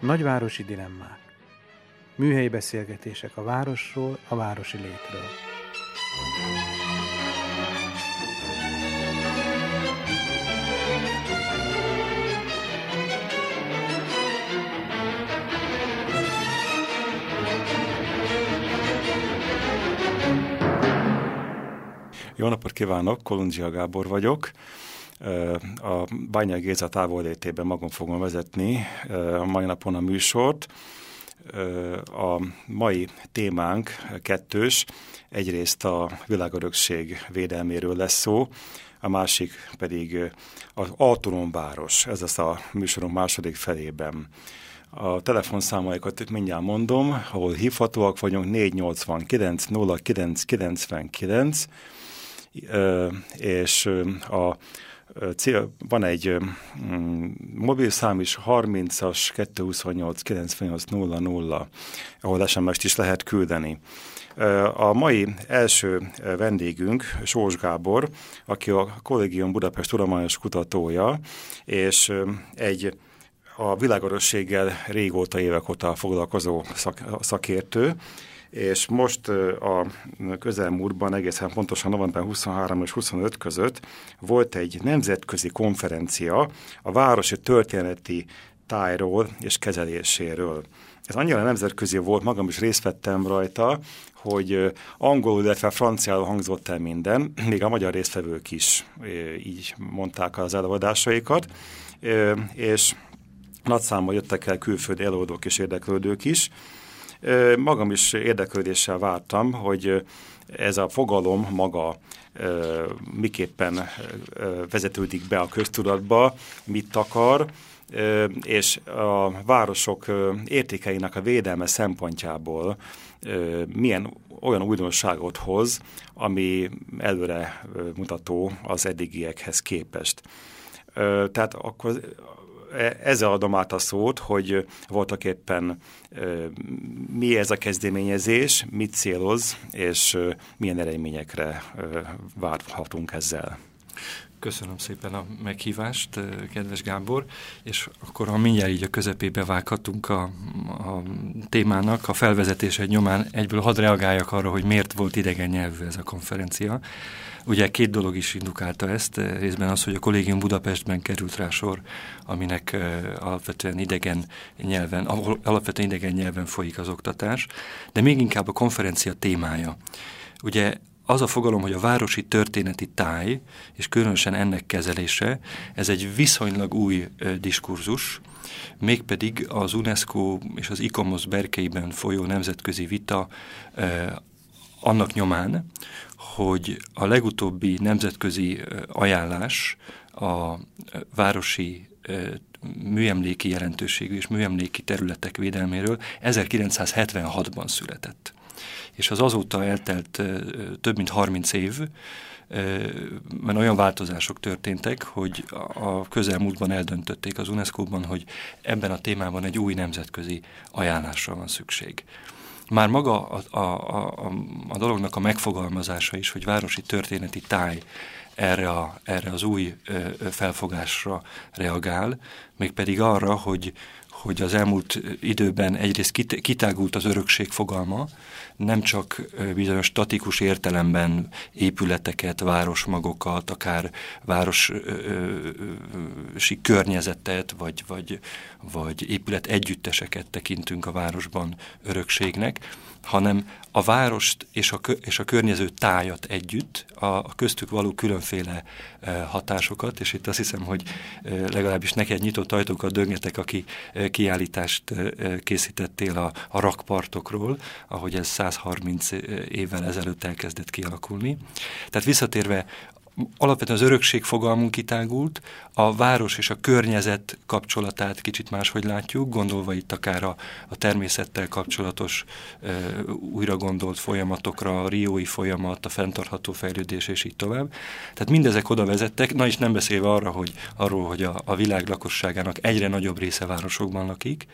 Nagyvárosi dilemmák. Műhelyi beszélgetések a városról, a városi létről. Jó napot kívánok, Kolundzsia Gábor vagyok. A Bányai Géza távollétében magam fogom vezetni a mai napon a műsort. A mai témánk kettős, egyrészt a világörökség védelméről lesz szó, a másik pedig az autonómváros, ez az a műsorunk második felében. A telefonszámaikat mindjárt mondom, ahol hívhatóak vagyunk 489 0999, és a cél, van egy um, mobilszám is, 30-as 228 98 00, ahol SMS-t is lehet küldeni. A mai első vendégünk Sós Gábor, aki a Kollégium Budapest tudományos kutatója, és egy a világörösséggel régóta évek óta foglalkozó szak, szakértő, és most a közelmúltban, egészen pontosan november 23 és 25 között volt egy nemzetközi konferencia a városi történeti tájról és kezeléséről. Ez annyira nemzetközi volt, magam is részt vettem rajta, hogy angolul, illetve franciául hangzott el minden, még a magyar résztvevők is így mondták az előadásaikat, és nagy számban jöttek el külföldi előadók és érdeklődők is, Magam is érdeklődéssel vártam, hogy ez a fogalom maga miképpen vezetődik be a köztudatba, mit akar, és a városok értékeinek a védelme szempontjából milyen olyan újdonságot hoz, ami előre mutató az eddigiekhez képest. Tehát akkor ezzel adom át a szót, hogy voltak éppen mi ez a kezdeményezés, mit céloz, és milyen eredményekre várhatunk ezzel. Köszönöm szépen a meghívást, kedves Gábor, és akkor ha mindjárt így a közepébe vághatunk a, a témának, a felvezetése nyomán egyből hadd reagáljak arra, hogy miért volt idegen nyelvű ez a konferencia. Ugye két dolog is indukálta ezt, eh, részben az, hogy a kollégium Budapestben került rá sor, aminek uh, alapvetően idegen nyelven, alapvetően idegen nyelven folyik az oktatás, de még inkább a konferencia témája. Ugye az a fogalom, hogy a városi történeti táj, és különösen ennek kezelése, ez egy viszonylag új uh, diskurzus, mégpedig az UNESCO és az ICOMOS berkeiben folyó nemzetközi vita annak nyomán, hogy a legutóbbi nemzetközi ajánlás a városi műemléki jelentőségű és műemléki területek védelméről 1976-ban született. És az azóta eltelt több mint 30 év, mert olyan változások történtek, hogy a közelmúltban eldöntötték az UNESCO-ban, hogy ebben a témában egy új nemzetközi ajánlásra van szükség már maga a, a, a, a dolognak a megfogalmazása is, hogy városi történeti táj erre, a, erre az új ö, felfogásra reagál, mégpedig arra, hogy, hogy az elmúlt időben egyrészt kit, kitágult az örökség fogalma, nem csak bizonyos statikus értelemben épületeket, városmagokat, akár városi környezetet, vagy, vagy, vagy épület együtteseket tekintünk a városban örökségnek, hanem a várost és a, és a környező tájat együtt, a, a köztük való különféle e, hatásokat, és itt azt hiszem, hogy e, legalábbis neked nyitott ajtókat döngetek, aki e, kiállítást e, készítettél a, a rakpartokról, ahogy ez 130 évvel ezelőtt elkezdett kialakulni. Tehát visszatérve alapvetően az örökség fogalmunk kitágult, a város és a környezet kapcsolatát kicsit máshogy látjuk, gondolva itt akár a, a természettel kapcsolatos e, újra gondolt folyamatokra, a riói folyamat, a fenntartható fejlődés és így tovább. Tehát mindezek oda vezettek, na és nem beszélve arra, hogy, arról, hogy a, a világ lakosságának egyre nagyobb része városokban lakik,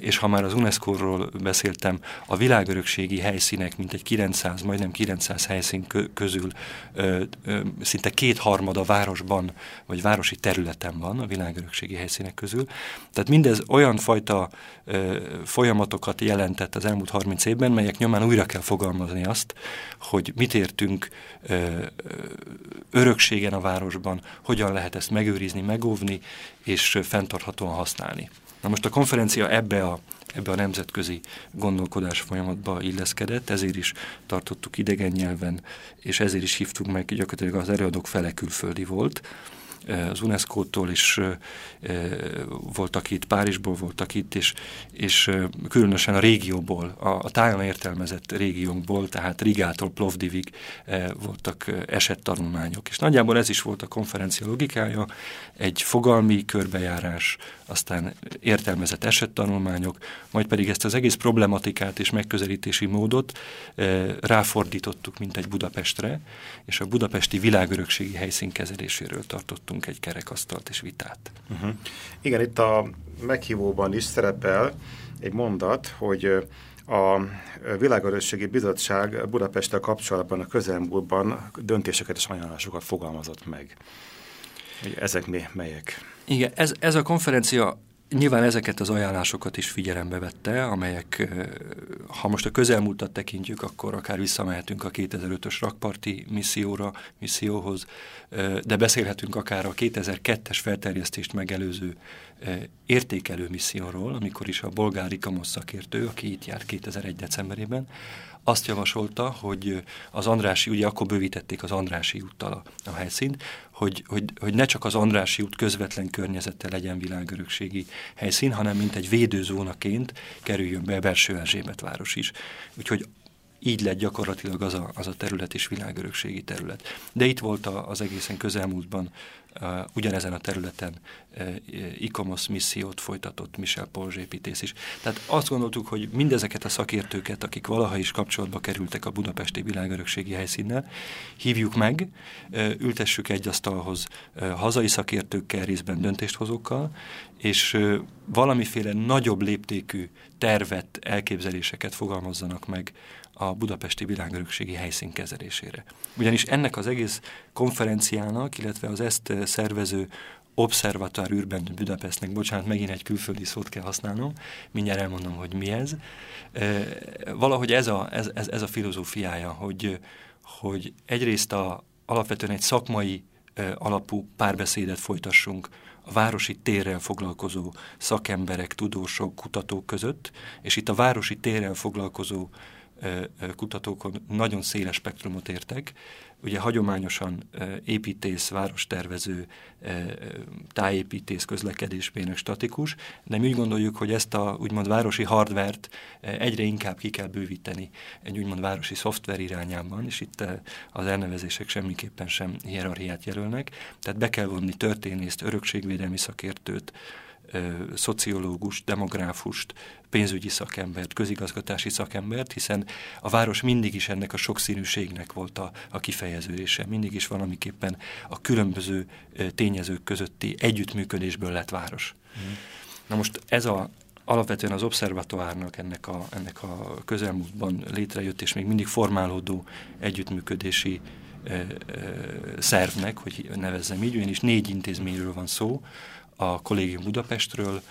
és ha már az UNESCO-ról beszéltem, a világörökségi helyszínek mintegy 900, majdnem 900 helyszín közül szinte kétharmada városban, vagy városi területen van a világörökségi helyszínek közül. Tehát mindez olyan fajta folyamatokat jelentett az elmúlt 30 évben, melyek nyomán újra kell fogalmazni azt, hogy mit értünk örökségen a városban, hogyan lehet ezt megőrizni, megóvni és fenntarthatóan használni. Na most a konferencia ebbe a, ebbe a nemzetközi gondolkodás folyamatba illeszkedett, ezért is tartottuk idegen nyelven, és ezért is hívtuk meg, gyakorlatilag az előadók fele külföldi volt, az UNESCO-tól is voltak itt, Párizsból voltak itt, és, és különösen a régióból, a, a tájon értelmezett régiónkból, tehát Rigától Plovdivig voltak esettanulmányok. És nagyjából ez is volt a konferencia logikája, egy fogalmi körbejárás, aztán értelmezett esettanulmányok, majd pedig ezt az egész problematikát és megközelítési módot ráfordítottuk, mint egy Budapestre, és a budapesti világörökségi helyszín kezeléséről tartottunk tartottunk egy kerekasztalt és vitát. Uh-huh. Igen, itt a meghívóban is szerepel egy mondat, hogy a Világörösségi Bizottság Budapesttel kapcsolatban a közelmúltban döntéseket és ajánlásokat fogalmazott meg. Ezek mi, melyek? Igen, ez, ez a konferencia Nyilván ezeket az ajánlásokat is figyelembe vette, amelyek, ha most a közelmúltat tekintjük, akkor akár visszamehetünk a 2005-ös rakparti misszióra, misszióhoz, de beszélhetünk akár a 2002-es felterjesztést megelőző értékelő misszióról, amikor is a bolgári Kamosz szakértő, aki itt járt 2001. decemberében, azt javasolta, hogy az Andrási, ugye akkor bővítették az Andrási úttal a, a helyszínt, hogy, hogy, hogy ne csak az Andrási út közvetlen környezete legyen világörökségi helyszín, hanem mint egy védőzónaként kerüljön be Belső Erzsébet város is. Úgyhogy így lett gyakorlatilag az a, az a terület is világörökségi terület. De itt volt a, az egészen közelmúltban ugyanezen a területen uh, ICOMOS missziót folytatott Michel Polzs építész is. Tehát azt gondoltuk, hogy mindezeket a szakértőket, akik valaha is kapcsolatba kerültek a budapesti világörökségi helyszínnel, hívjuk meg, uh, ültessük egy asztalhoz uh, hazai szakértőkkel, részben döntéshozókkal, és uh, valamiféle nagyobb léptékű tervet, elképzeléseket fogalmazzanak meg a budapesti világörökségi helyszín kezelésére. Ugyanis ennek az egész konferenciának, illetve az ezt szervező Observatoire Urban Budapestnek, bocsánat, megint egy külföldi szót kell használnom, mindjárt elmondom, hogy mi ez. E, valahogy ez a, ez, ez, ez a filozófiája, hogy, hogy egyrészt a, alapvetően egy szakmai e, alapú párbeszédet folytassunk a városi térrel foglalkozó szakemberek, tudósok, kutatók között, és itt a városi térrel foglalkozó kutatókon nagyon széles spektrumot értek. Ugye hagyományosan építész, várostervező, tájépítész, közlekedésmérnök, statikus, de mi úgy gondoljuk, hogy ezt a úgymond városi hardvert egyre inkább ki kell bővíteni egy úgymond városi szoftver irányában, és itt az elnevezések semmiképpen sem hierarchiát jelölnek, tehát be kell vonni történészt, örökségvédelmi szakértőt, szociológust, demográfust, pénzügyi szakembert, közigazgatási szakembert, hiszen a város mindig is ennek a sokszínűségnek volt a, a kifejeződése, mindig is valamiképpen a különböző tényezők közötti együttműködésből lett város. Mm. Na most ez a, alapvetően az obszervatoárnak ennek a, ennek a közelmúltban létrejött és még mindig formálódó együttműködési e, e, szervnek, hogy nevezzem így, ugyanis négy intézményről van szó, a Kollégium Budapestről,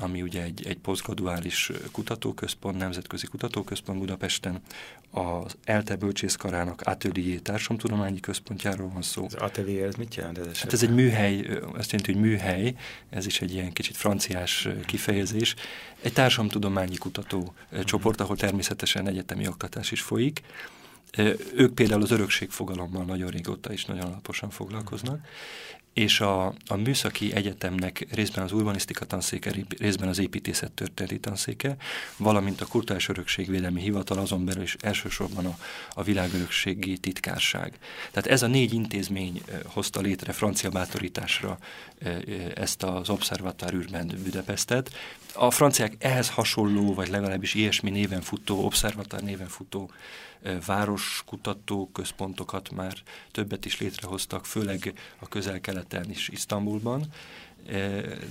ami ugye egy, egy posztgraduális kutatóközpont, nemzetközi kutatóközpont Budapesten, az ELTE bölcsészkarának Atelier Társamtudományi Központjáról van szó. Az Atelier, ez mit jelent ez Hát ez egy műhely, azt jelenti, hogy műhely, ez is egy ilyen kicsit franciás kifejezés. Egy társamtudományi kutató csoport, ahol természetesen egyetemi oktatás is folyik. Ők például az örökségfogalommal nagyon régóta is nagyon alaposan foglalkoznak és a, a Műszaki Egyetemnek részben az urbanisztika tanszéke, részben az építészet történeti tanszéke, valamint a Kultúrás Örökségvédelmi Hivatal, azon belül is elsősorban a, a világörökségi titkárság. Tehát ez a négy intézmény hozta létre francia bátorításra ezt az Observatoire Urbain Budapestet. A franciák ehhez hasonló, vagy legalábbis ilyesmi néven futó, Observatoire néven futó városkutató központokat már többet is létrehoztak, főleg a közel-keleten is Isztambulban,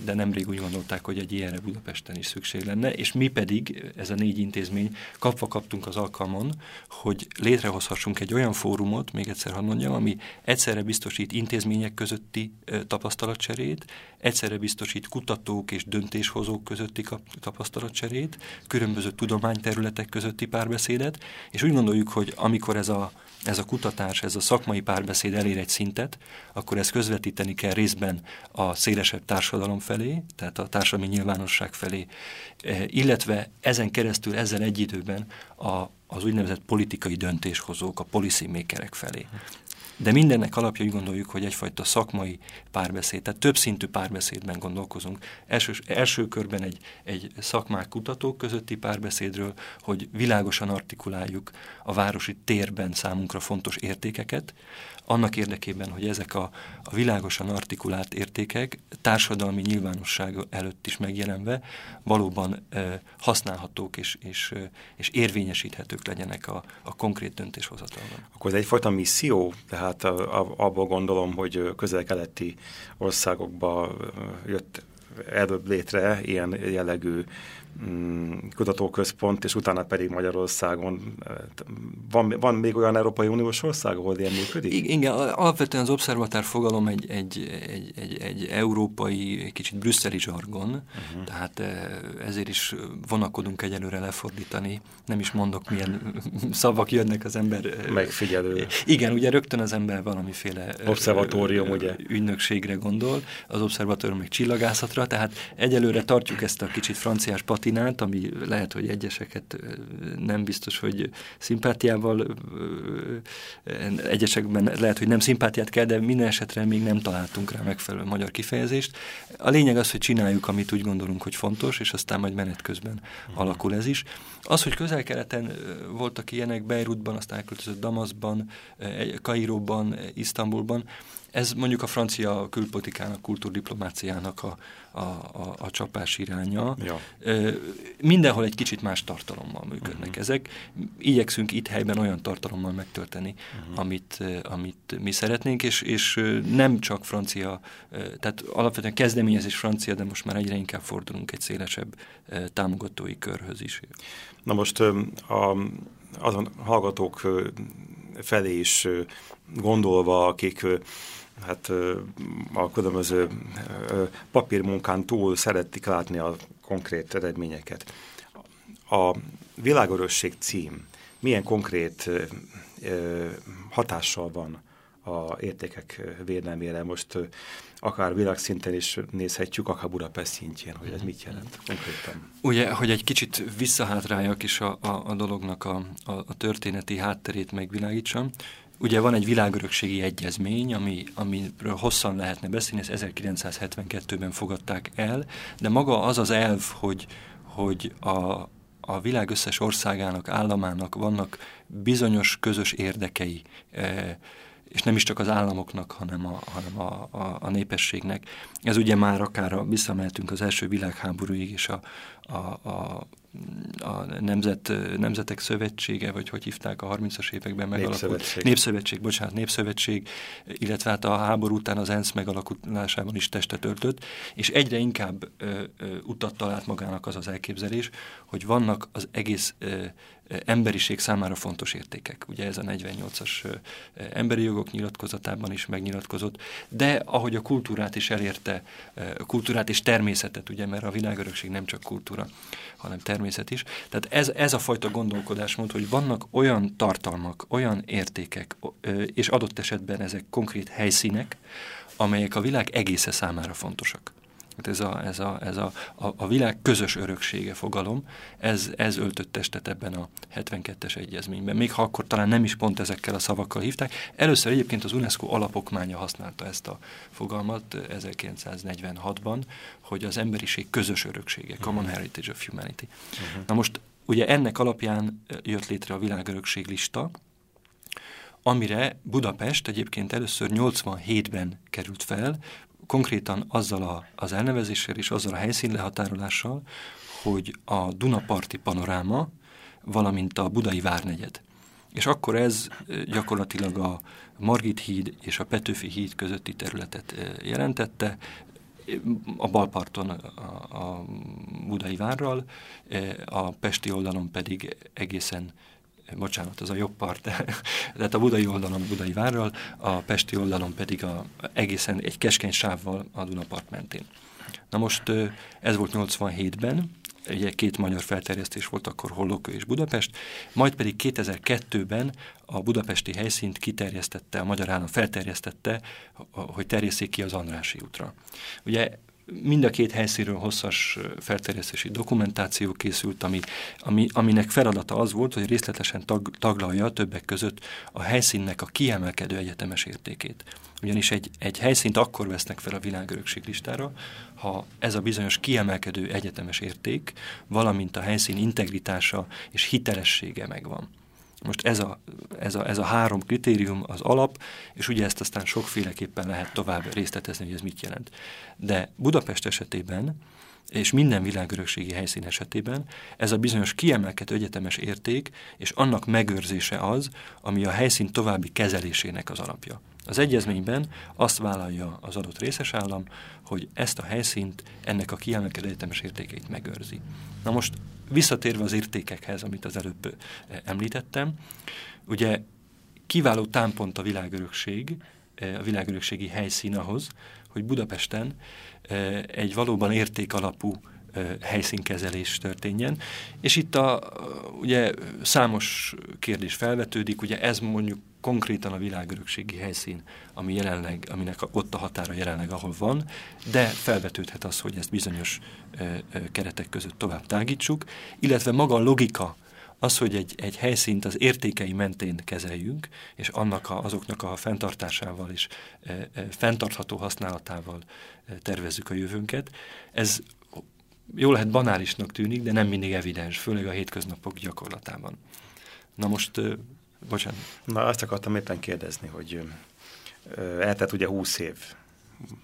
de nemrég úgy gondolták, hogy egy ilyenre Budapesten is szükség lenne, és mi pedig, ez a négy intézmény, kapva kaptunk az alkalmon, hogy létrehozhassunk egy olyan fórumot, még egyszer hadd mondjam, ami egyszerre biztosít intézmények közötti tapasztalatcserét, egyszerre biztosít kutatók és döntéshozók közötti tapasztalatcserét, különböző tudományterületek közötti párbeszédet, és úgy gondoljuk, hogy amikor ez a ez a kutatás, ez a szakmai párbeszéd elér egy szintet, akkor ezt közvetíteni kell részben a szélesebb társadalom felé, tehát a társadalmi nyilvánosság felé, eh, illetve ezen keresztül, ezzel egy időben a, az úgynevezett politikai döntéshozók, a policy felé. De mindennek alapja úgy gondoljuk, hogy egyfajta szakmai párbeszéd, tehát több szintű párbeszédben gondolkozunk. Első, első körben egy, egy szakmák kutatók közötti párbeszédről, hogy világosan artikuláljuk a városi térben számunkra fontos értékeket, annak érdekében, hogy ezek a, a világosan artikulált értékek társadalmi nyilvánosság előtt is megjelenve valóban e, használhatók és, és, és érvényesíthetők legyenek a, a konkrét döntéshozatalban. Akkor ez egyfajta misszió, tehát abból gondolom, hogy közel-keleti országokba jött előbb létre ilyen jellegű kutatóközpont, és utána pedig Magyarországon. Van, van még olyan Európai Uniós ország, ahol ilyen működik? Igen, alapvetően az obszervatár fogalom egy, egy, egy, egy, egy európai, egy kicsit brüsszeli zsargon, uh-huh. tehát eh, ezért is vonakodunk egyelőre lefordítani. Nem is mondok, milyen szavak jönnek az ember. Eh, Megfigyelő. Igen, ugye rögtön az ember valamiféle eh, obszervatórium, ugye? ügynökségre gondol, az obszervatórium meg csillagászatra, tehát egyelőre tartjuk ezt a kicsit franciás pat patinát, ami lehet, hogy egyeseket nem biztos, hogy szimpátiával, egyesekben lehet, hogy nem szimpátiát kell, de minden esetre még nem találtunk rá megfelelő magyar kifejezést. A lényeg az, hogy csináljuk, amit úgy gondolunk, hogy fontos, és aztán majd menet közben alakul ez is. Az, hogy közel-keleten voltak ilyenek, Beirutban, aztán elköltözött Damaszban, Kairóban, Isztambulban, ez mondjuk a francia külpolitikának, kultúrdiplomáciának a, a, a, a csapás iránya. Ja. Mindenhol egy kicsit más tartalommal működnek uh-huh. ezek. Igyekszünk itt helyben olyan tartalommal megtölteni, uh-huh. amit, amit mi szeretnénk, és, és nem csak francia, tehát alapvetően kezdeményezés francia, de most már egyre inkább fordulunk egy szélesebb támogatói körhöz is. Na most a, azon hallgatók felé is gondolva, akik hát a különböző papírmunkán túl szeretik látni a konkrét eredményeket. A világörösség cím milyen konkrét hatással van a értékek védelmére. Most akár világszinten is nézhetjük, akár Budapest szintjén, hogy ez mit jelent konkrétan. Ugye, hogy egy kicsit visszahátráljak is a, a, a dolognak a, a, a történeti hátterét megvilágítsam. Ugye van egy világörökségi egyezmény, ami, amiről hosszan lehetne beszélni, ezt 1972-ben fogadták el, de maga az az elv, hogy, hogy a, a világ összes országának, államának vannak bizonyos közös érdekei, e, és nem is csak az államoknak, hanem a, hanem a, a, a népességnek. Ez ugye már akár a, visszamehetünk az első világháborúig, és a, a, a a Nemzet, Nemzetek Szövetsége, vagy hogy hívták a 30-as években megalakult. Népszövetség. Népszövetség, bocsánat, Népszövetség, illetve hát a háború után az ENSZ megalakulásában is testet öltött, és egyre inkább ö, ö, utat talált magának az az elképzelés, hogy vannak az egész ö, emberiség számára fontos értékek. Ugye ez a 48-as emberi jogok nyilatkozatában is megnyilatkozott, de ahogy a kultúrát is elérte, kultúrát és természetet, ugye, mert a világörökség nem csak kultúra, hanem természet is. Tehát ez, ez a fajta gondolkodásmód, hogy vannak olyan tartalmak, olyan értékek, és adott esetben ezek konkrét helyszínek, amelyek a világ egésze számára fontosak. Hát ez a, ez a, ez a, a, a világ közös öröksége fogalom, ez, ez öltött testet ebben a 72-es egyezményben. Még ha akkor talán nem is pont ezekkel a szavakkal hívták. Először egyébként az UNESCO alapokmánya használta ezt a fogalmat 1946-ban, hogy az emberiség közös öröksége, Common Heritage of Humanity. Uh-huh. Na most ugye ennek alapján jött létre a világörökség lista, amire Budapest egyébként először 87-ben került fel, konkrétan azzal a, az elnevezéssel és azzal a helyszínlehatárolással, hogy a Dunaparti panoráma, valamint a Budai Várnegyed. És akkor ez gyakorlatilag a Margit híd és a Petőfi híd közötti területet jelentette, a balparton a, a Budai várral, a Pesti oldalon pedig egészen bocsánat, az a jobb part, tehát a budai oldalon budai várral, a pesti oldalon pedig a, egészen egy keskeny sávval a Dunapart mentén. Na most ez volt 87-ben, ugye két magyar felterjesztés volt akkor Hollókő és Budapest, majd pedig 2002-ben a budapesti helyszínt kiterjesztette, a magyar állam felterjesztette, hogy terjesszék ki az Andrási útra. Ugye mind a két helyszínről hosszas felterjesztési dokumentáció készült, ami, ami, aminek feladata az volt, hogy részletesen tag, taglalja többek között a helyszínnek a kiemelkedő egyetemes értékét. Ugyanis egy, egy helyszínt akkor vesznek fel a világörökség listára, ha ez a bizonyos kiemelkedő egyetemes érték, valamint a helyszín integritása és hitelessége megvan. Most ez a, ez, a, ez a három kritérium az alap, és ugye ezt aztán sokféleképpen lehet tovább részletezni, hogy ez mit jelent. De Budapest esetében, és minden világörökségi helyszín esetében ez a bizonyos kiemelkedő egyetemes érték, és annak megőrzése az, ami a helyszín további kezelésének az alapja. Az egyezményben azt vállalja az adott részes állam, hogy ezt a helyszínt, ennek a kiemelkedő egyetemes értékeit megőrzi. Na most visszatérve az értékekhez, amit az előbb említettem, ugye kiváló támpont a világörökség, a világörökségi helyszín ahhoz, hogy Budapesten egy valóban értékalapú helyszínkezelés történjen. És itt a, ugye számos kérdés felvetődik, ugye ez mondjuk konkrétan a világörökségi helyszín, ami jelenleg, aminek ott a határa jelenleg, ahol van, de felvetődhet az, hogy ezt bizonyos ö, ö, keretek között tovább tágítsuk, illetve maga a logika, az, hogy egy, egy helyszínt az értékei mentén kezeljünk, és annak a, azoknak a fenntartásával és e, e, fenntartható használatával e, tervezzük a jövőnket, ez jó lehet banálisnak tűnik, de nem mindig evidens, főleg a hétköznapok gyakorlatában. Na most Bocsánat. Na, azt akartam éppen kérdezni, hogy eltett ugye 20 év,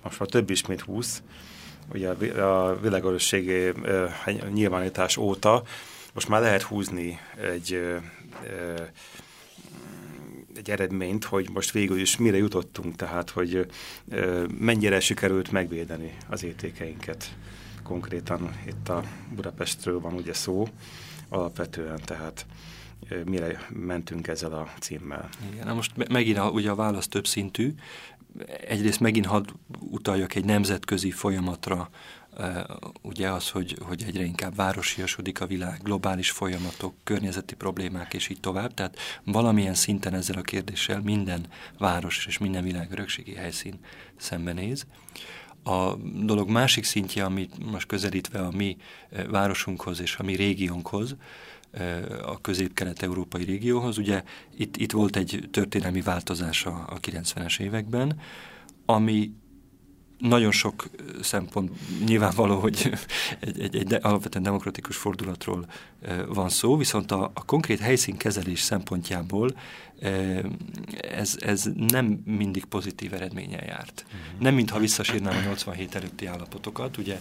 most már több is, mint 20, ugye a világörösségi nyilvánítás óta most már lehet húzni egy, egy eredményt, hogy most végül is mire jutottunk, tehát hogy mennyire sikerült megvédeni az értékeinket. Konkrétan itt a Budapestről van ugye szó alapvetően, tehát mire mentünk ezzel a címmel. Igen, na most megint a, ugye a válasz több szintű. Egyrészt megint hadd utaljak egy nemzetközi folyamatra, ugye az, hogy, hogy egyre inkább városiasodik a világ, globális folyamatok, környezeti problémák, és így tovább. Tehát valamilyen szinten ezzel a kérdéssel minden város és minden világörökségi helyszín szembenéz. A dolog másik szintje, amit most közelítve a mi városunkhoz és a mi régiónkhoz, a közép-kelet-európai régióhoz. Ugye itt, itt volt egy történelmi változás a, a 90-es években, ami nagyon sok szempont nyilvánvaló, hogy egy, egy, egy alapvetően demokratikus fordulatról van szó, viszont a, a konkrét helyszínkezelés szempontjából ez, ez nem mindig pozitív eredménnyel járt. Uh-huh. Nem mintha visszasírnám a 87 előtti állapotokat, ugye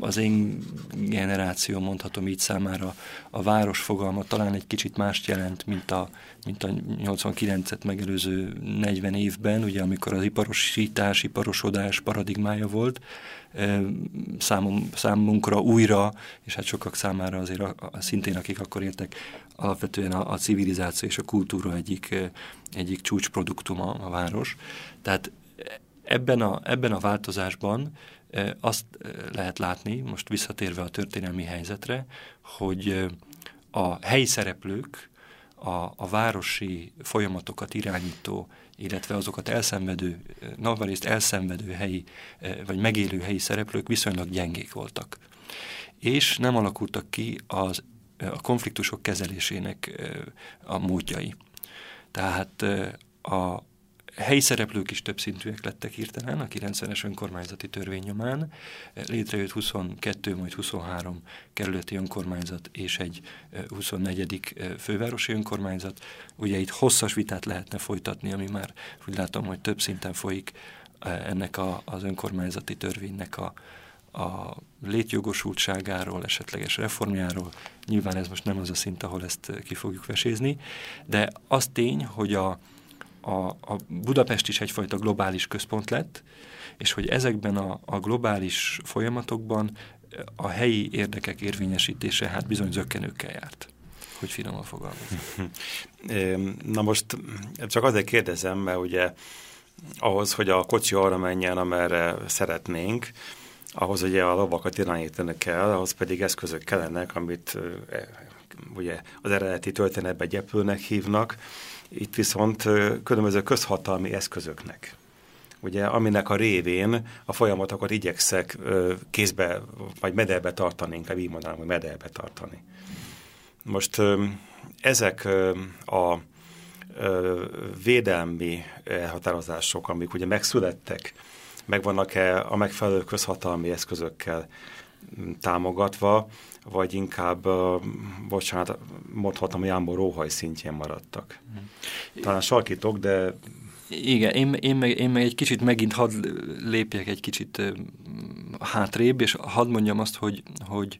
az én generáció, mondhatom így számára, a város fogalma talán egy kicsit mást jelent, mint a, mint a 89-et megelőző 40 évben, ugye amikor az iparosítás, iparosodás paradigmája volt, számom, számunkra újra, és hát sokak számára azért a, a, szintén, akik akkor éltek, alapvetően a, a civilizáció és a kultúra egyik, egyik csúcsproduktum a város. Tehát ebben a, ebben a változásban azt lehet látni, most visszatérve a történelmi helyzetre, hogy a helyi szereplők, a, a városi folyamatokat irányító, illetve azokat elszenvedő, navarészt elszenvedő helyi, vagy megélő helyi szereplők viszonylag gyengék voltak. És nem alakultak ki az, a konfliktusok kezelésének a módjai. Tehát a, helyi szereplők is többszintűek lettek hirtelen a 90-es önkormányzati törvény nyomán. Létrejött 22, majd 23 kerületi önkormányzat és egy 24. fővárosi önkormányzat. Ugye itt hosszas vitát lehetne folytatni, ami már úgy látom, hogy több szinten folyik ennek a, az önkormányzati törvénynek a, a létjogosultságáról, esetleges reformjáról. Nyilván ez most nem az a szint, ahol ezt ki fogjuk vesézni, de az tény, hogy a, a, a Budapest is egyfajta globális központ lett, és hogy ezekben a, a globális folyamatokban a helyi érdekek érvényesítése hát bizony zöggenőkkel járt hogy finoman fogalmazom. Na most csak azért kérdezem, mert ugye ahhoz, hogy a kocsi arra menjen, amerre szeretnénk, ahhoz ugye a lovakat irányítani kell, ahhoz pedig eszközök kellenek, amit e, ugye az eredeti történetben gyepülnek hívnak, itt viszont különböző közhatalmi eszközöknek. Ugye, aminek a révén a folyamatokat igyekszek kézbe, vagy mederbe tartani, inkább így mondanám, hogy mederbe tartani. Most ezek a védelmi elhatározások, amik ugye megszülettek, megvannak-e a megfelelő közhatalmi eszközökkel támogatva, vagy inkább, bocsánat, mondhatom, Jámbor róhaj szintjén maradtak. Talán sarkítok, de... Igen, én, én, meg, én meg egy kicsit megint hadd lépjek egy kicsit hátrébb, és hadd mondjam azt, hogy, hogy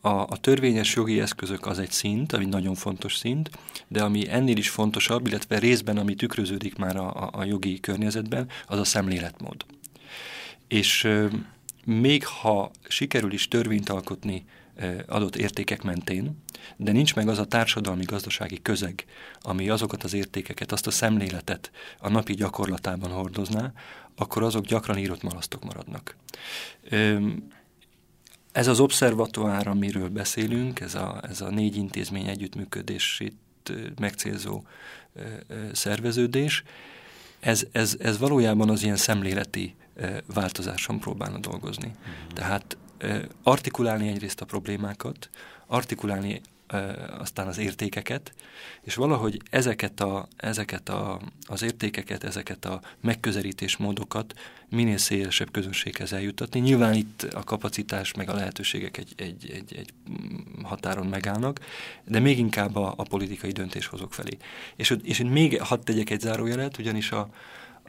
a, a törvényes jogi eszközök az egy szint, ami nagyon fontos szint, de ami ennél is fontosabb, illetve részben, ami tükröződik már a, a, jogi környezetben, az a szemléletmód. És uh, még ha sikerül is törvényt alkotni adott értékek mentén, de nincs meg az a társadalmi-gazdasági közeg, ami azokat az értékeket, azt a szemléletet a napi gyakorlatában hordozná, akkor azok gyakran írott malasztok maradnak. Ez az obszervatoár, amiről beszélünk, ez a, ez a négy intézmény együttműködését megcélzó szerveződés, ez, ez, ez valójában az ilyen szemléleti változáson próbálna dolgozni. Mm-hmm. Tehát artikulálni egyrészt a problémákat, artikulálni aztán az értékeket, és valahogy ezeket, a, ezeket a, az értékeket, ezeket a megközelítés módokat minél szélesebb közönséghez eljutatni. Nyilván itt a kapacitás meg a lehetőségek egy, egy, egy, egy határon megállnak, de még inkább a, a politikai döntéshozók felé. És, és én még hadd tegyek egy zárójelet, ugyanis a,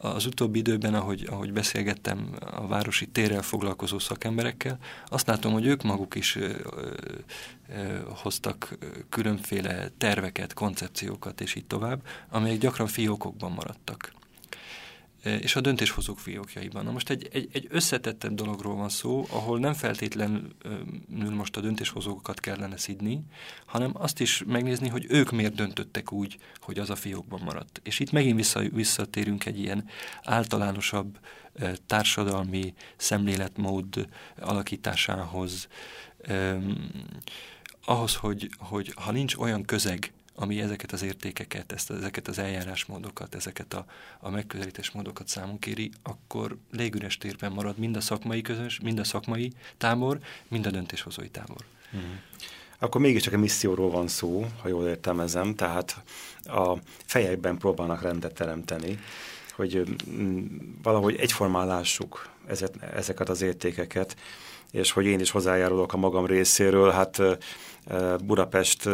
az utóbbi időben, ahogy, ahogy beszélgettem a városi térrel foglalkozó szakemberekkel, azt látom, hogy ők maguk is ö, ö, hoztak különféle terveket, koncepciókat és így tovább, amelyek gyakran fiókokban maradtak és a döntéshozók fiókjaiban. Na most egy, egy, egy összetettebb dologról van szó, ahol nem feltétlenül most a döntéshozókat kellene szidni, hanem azt is megnézni, hogy ők miért döntöttek úgy, hogy az a fiókban maradt. És itt megint vissza, visszatérünk egy ilyen általánosabb társadalmi szemléletmód alakításához, ahhoz, hogy, hogy ha nincs olyan közeg, ami ezeket az értékeket, ezt, ezeket az eljárásmódokat, ezeket a, a megközelítés módokat számon kéri, akkor légüres térben marad mind a szakmai közös, mind a szakmai tábor, mind a döntéshozói tábor. Mm. Akkor mégiscsak a misszióról van szó, ha jól értelmezem, tehát a fejekben próbálnak rendet teremteni, hogy mm, valahogy egyformálássuk ezeket az értékeket, és hogy én is hozzájárulok a magam részéről, hát Budapest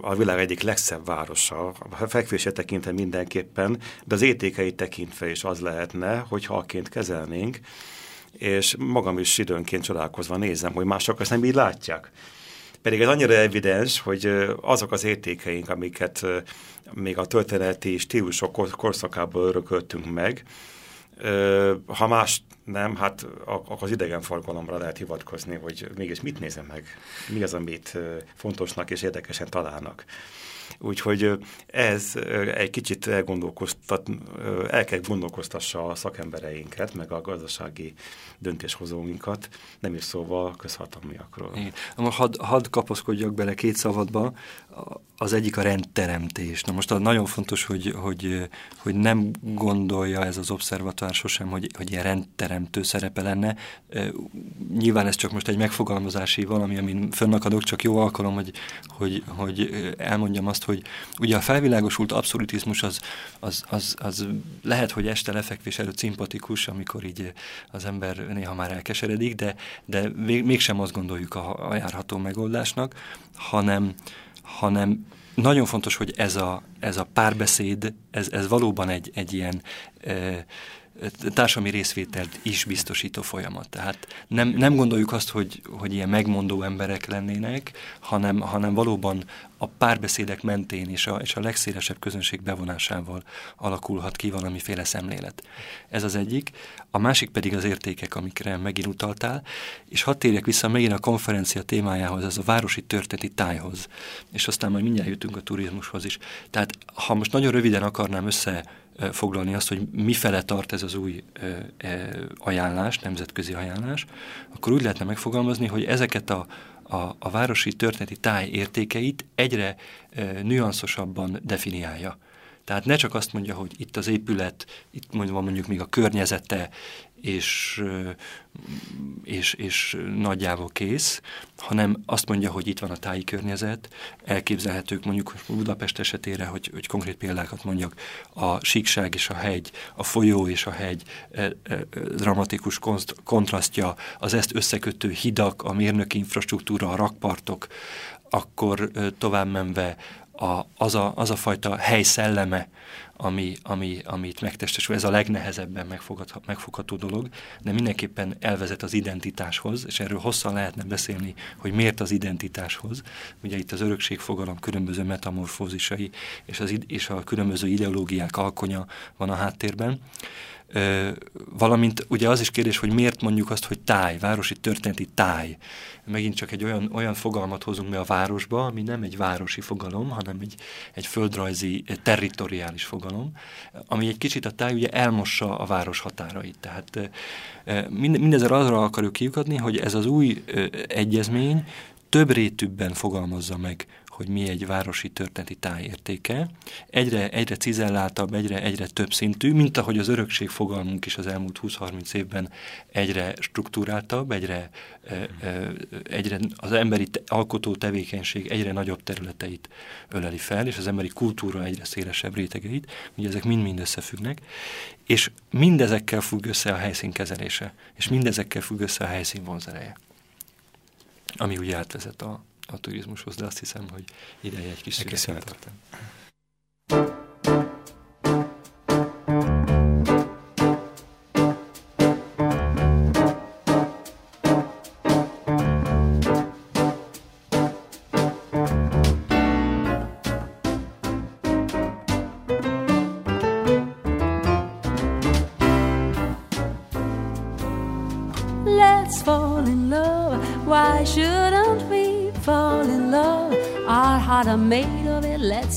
a világ egyik legszebb városa, a fekvése tekintve mindenképpen, de az értékeit tekintve is az lehetne, hogyha aként kezelnénk, és magam is időnként csodálkozva nézem, hogy mások ezt nem így látják. Pedig ez annyira evidens, hogy azok az értékeink, amiket még a történeti stílusok korszakából örököltünk meg, ha más nem, hát az idegenforgalomra lehet hivatkozni, hogy mégis mit nézem meg, mi az, amit fontosnak és érdekesen találnak. Úgyhogy ez egy kicsit elgondolkoztat, el kell gondolkoztassa a szakembereinket, meg a gazdasági döntéshozóinkat, nem is szóval közhatalmiakról. Igen. Hadd had kapaszkodjak bele két szavadba, az egyik a rendteremtés. Na most nagyon fontos, hogy, hogy, hogy nem gondolja ez az obszervatár sosem, hogy, hogy ilyen rendteremtő szerepe lenne. Nyilván ez csak most egy megfogalmazási valami, amin fönnakadok, csak jó alkalom, hogy, hogy, hogy elmondjam azt, hogy ugye a felvilágosult abszolutizmus az, az, az, az lehet, hogy este lefekvés előtt szimpatikus, amikor így az ember néha már elkeseredik, de, de mégsem azt gondoljuk a, a járható megoldásnak, hanem, hanem nagyon fontos, hogy ez a, ez a párbeszéd, ez, ez valóban egy, egy ilyen e, társadalmi részvételt is biztosító folyamat. Tehát nem, nem gondoljuk azt, hogy, hogy ilyen megmondó emberek lennének, hanem, hanem valóban a párbeszédek mentén és a, és a legszélesebb közönség bevonásával alakulhat ki valamiféle szemlélet. Ez az egyik. A másik pedig az értékek, amikre megint utaltál, és hadd térjek vissza megint a konferencia témájához, ez a városi történeti tájhoz, és aztán majd mindjárt jutunk a turizmushoz is. Tehát ha most nagyon röviden akarnám össze foglalni azt, hogy mifele tart ez az új ajánlás, nemzetközi ajánlás, akkor úgy lehetne megfogalmazni, hogy ezeket a, a, a városi történeti táj értékeit egyre e, nüanszosabban definiálja. Tehát ne csak azt mondja, hogy itt az épület, itt mondjuk, mondjuk még a környezete, és, és, és nagyjából kész, hanem azt mondja, hogy itt van a táji környezet, elképzelhetők mondjuk Budapest esetére, hogy, hogy konkrét példákat mondjak, a síkság és a hegy, a folyó és a hegy e, e, dramatikus kontrasztja, az ezt összekötő hidak, a mérnöki infrastruktúra, a rakpartok, akkor tovább menve a, az, a, az a fajta hely szelleme, ami, ami, amit megtestesül, ez a legnehezebben megfogható dolog, de mindenképpen elvezet az identitáshoz, és erről hosszan lehetne beszélni, hogy miért az identitáshoz. Ugye itt az örökségfogalom különböző metamorfózisai és, az, és a különböző ideológiák alkonya van a háttérben valamint ugye az is kérdés, hogy miért mondjuk azt, hogy táj, városi történeti táj. Megint csak egy olyan, olyan fogalmat hozunk be a városba, ami nem egy városi fogalom, hanem egy, egy földrajzi, egy territoriális fogalom, ami egy kicsit a táj ugye elmossa a város határait. Tehát mind, mindezzel arra akarjuk kiukadni, hogy ez az új egyezmény több rétűbben fogalmazza meg hogy mi egy városi történeti tájértéke. Egyre, egyre cizelláltabb, egyre, egyre több szintű, mint ahogy az örökség fogalmunk is az elmúlt 20-30 évben egyre struktúráltabb, egyre, egyre az emberi alkotó tevékenység egyre nagyobb területeit öleli fel, és az emberi kultúra egyre szélesebb rétegeit, ugye ezek mind-mind összefüggnek, és mindezekkel függ össze a helyszín kezelése, és mindezekkel függ össze a helyszín vonzereje, ami ugye átvezet a, a turizmushoz, de azt hiszem, hogy ideje egy kis szünetet tartani.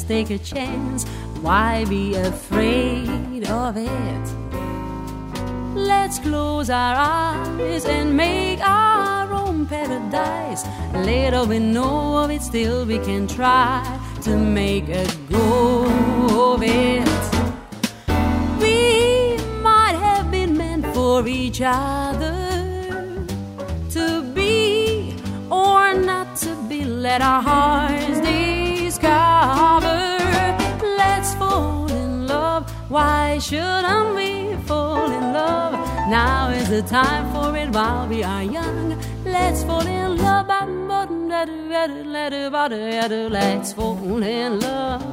Take a chance. Why be afraid of it? Let's close our eyes and make our own paradise. Little we know of it, still we can try to make a go of it. We might have been meant for each other to be or not to be. let our hearts shouldn't we fall in love? Now is the time for it while we are young. Let's fall in love. Let's fall in love.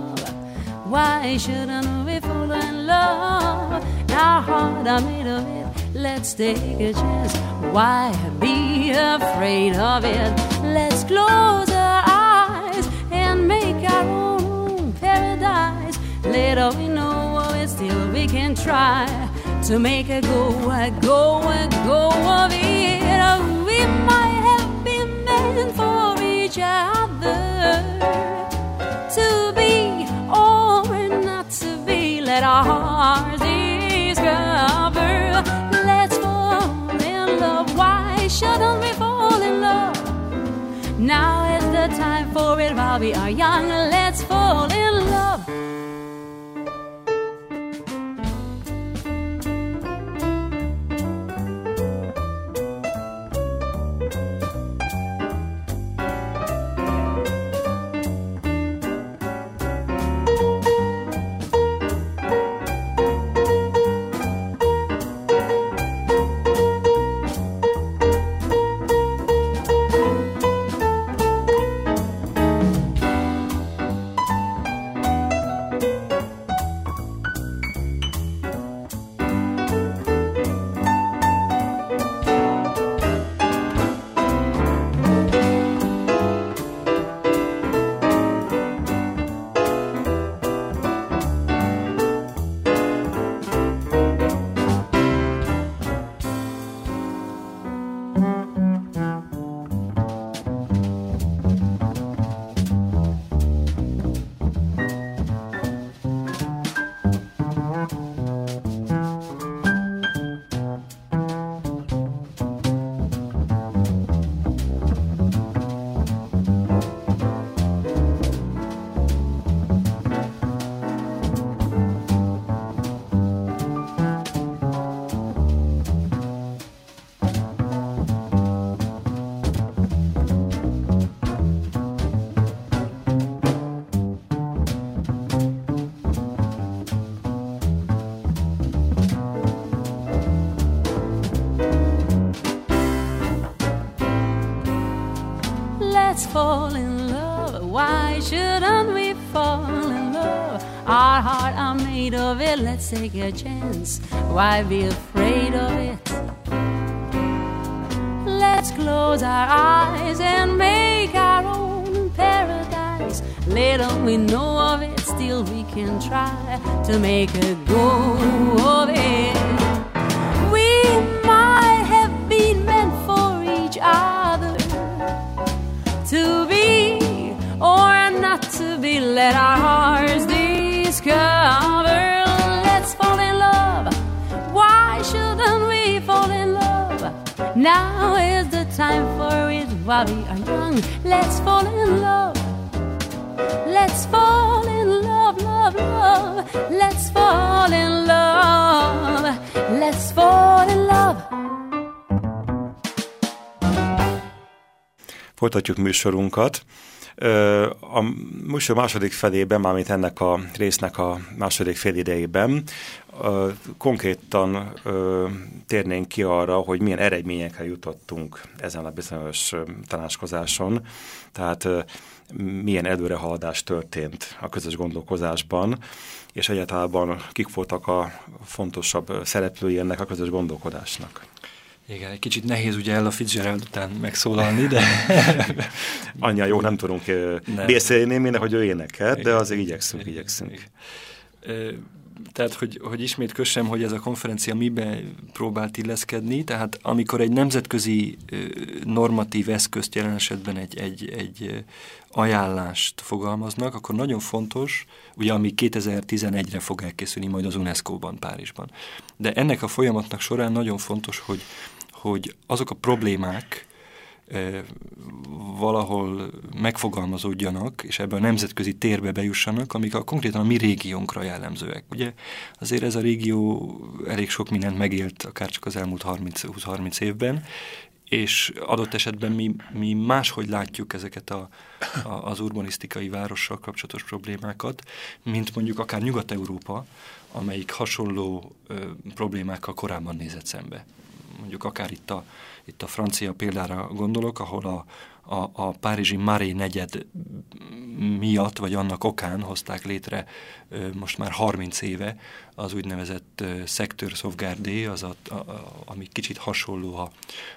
Why shouldn't we fall in love? Our hearts are made of it. Let's take a chance. Why be afraid of it? Let's close our eyes and make our own paradise. Little we know we can try to make a go, a go, a go of it. Oh, we might have been meant for each other to be or not to be let our hearts discover. Let's fall in love. Why shouldn't we fall in love? Now is the time for it while we are young. Let's fall let's take a chance. Why be afraid of it? Let's close our eyes and make our own paradise. Little we know of it, still we can try to make a go of it. We might have been meant for each other to be or not to be. Let our time for it while we are young. Let's fall in love. Let's fall in love, love, love. Let's fall in love. Let's fall in love. Folytatjuk műsorunkat. A műsor második felében, mármint ennek a résznek a második fél idejében konkrétan térnénk ki arra, hogy milyen eredményekre jutottunk ezen a bizonyos tanácskozáson, tehát milyen előrehaladás történt a közös gondolkozásban, és egyáltalán kik voltak a fontosabb szereplői ennek a közös gondolkodásnak. Igen, egy kicsit nehéz ugye el a Fitzgerald után megszólalni, de... Annyi jó, nem tudunk beszélni, mint hogy ő énekelt, de azért igyekszünk, igyekszünk. Igen tehát, hogy, hogy ismét kössem, hogy ez a konferencia mibe próbált illeszkedni, tehát amikor egy nemzetközi normatív eszközt jelen esetben egy, egy, egy ajánlást fogalmaznak, akkor nagyon fontos, ugye ami 2011-re fog elkészülni majd az UNESCO-ban, Párizsban. De ennek a folyamatnak során nagyon fontos, hogy, hogy azok a problémák, valahol megfogalmazódjanak, és ebben a nemzetközi térbe bejussanak, amik a, konkrétan a mi régiónkra jellemzőek. Ugye azért ez a régió elég sok mindent megélt, akár csak az elmúlt 20-30 évben, és adott esetben mi, mi máshogy látjuk ezeket a, a, az urbanisztikai várossal kapcsolatos problémákat, mint mondjuk akár Nyugat-Európa, amelyik hasonló ö, problémákkal korábban nézett szembe. Mondjuk akár itt a itt a francia példára gondolok, ahol a, a, a párizsi Maré negyed miatt, vagy annak okán hozták létre most már 30 éve az úgynevezett Sector Sauvegarde, az a, a, a, ami kicsit hasonló a,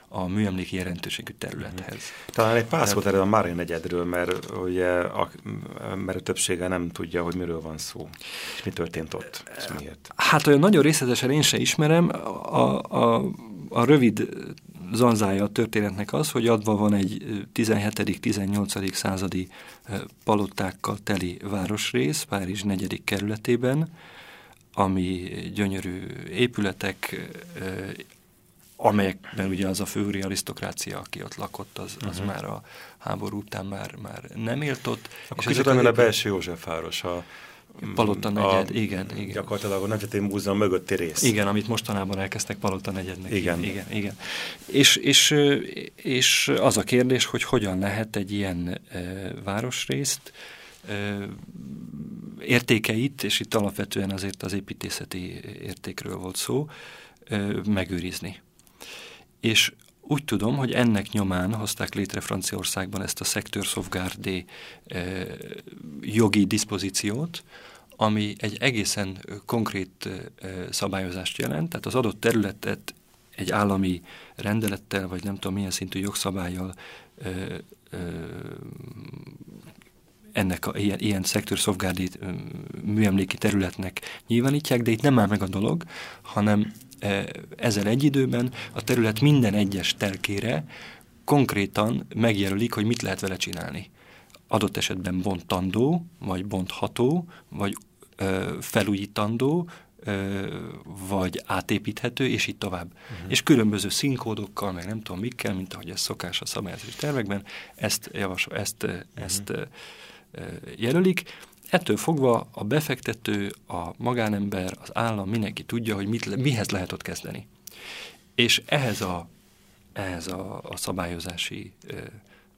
a műemléki jelentőségű területhez. Talán egy pár szót erről a Maré negyedről, mert, ugye, a, mert a többsége nem tudja, hogy miről van szó, és mi történt ott, és miért. Hát olyan nagyon részletesen én se ismerem, a, a, a rövid zanzája a történetnek az, hogy adva van egy 17.-18. századi palottákkal teli városrész Párizs negyedik kerületében, ami gyönyörű épületek, amelyekben ugye az a főúri arisztokrácia, aki ott lakott, az, az uh-huh. már a háború után már, már nem élt ott. Akkor kicsit olyan a belső Józsefváros, a Palota negyed, a, igen, igen. Gyakorlatilag a Nemzeti Múzeum mögötti rész. Igen, amit mostanában elkezdtek Palota negyednek. Igen. Igen, igen. És, és, és az a kérdés, hogy hogyan lehet egy ilyen e, városrészt e, értékeit, és itt alapvetően azért az építészeti értékről volt szó, e, megőrizni. És úgy tudom, hogy ennek nyomán hozták létre Franciaországban ezt a Sector Sauvegarde eh, jogi diszpozíciót, ami egy egészen konkrét eh, szabályozást jelent, tehát az adott területet egy állami rendelettel, vagy nem tudom milyen szintű jogszabályjal eh, ennek a ilyen, ilyen szektor szofgárdi műemléki területnek nyilvánítják, de itt nem áll meg a dolog, hanem ezzel egy időben a terület minden egyes telkére konkrétan megjelölik, hogy mit lehet vele csinálni. Adott esetben bontandó, vagy bontható, vagy ö, felújítandó, ö, vagy átépíthető, és így tovább. Uh-huh. És különböző színkódokkal, meg nem tudom mikkel, mint ahogy ez szokás a szabályozási tervekben, ezt, javasol, ezt, uh-huh. ezt ö, jelölik. Ettől fogva a befektető, a magánember, az állam, mindenki tudja, hogy mit, mihez lehet ott kezdeni. És ehhez a, ehhez a, a szabályozási ö,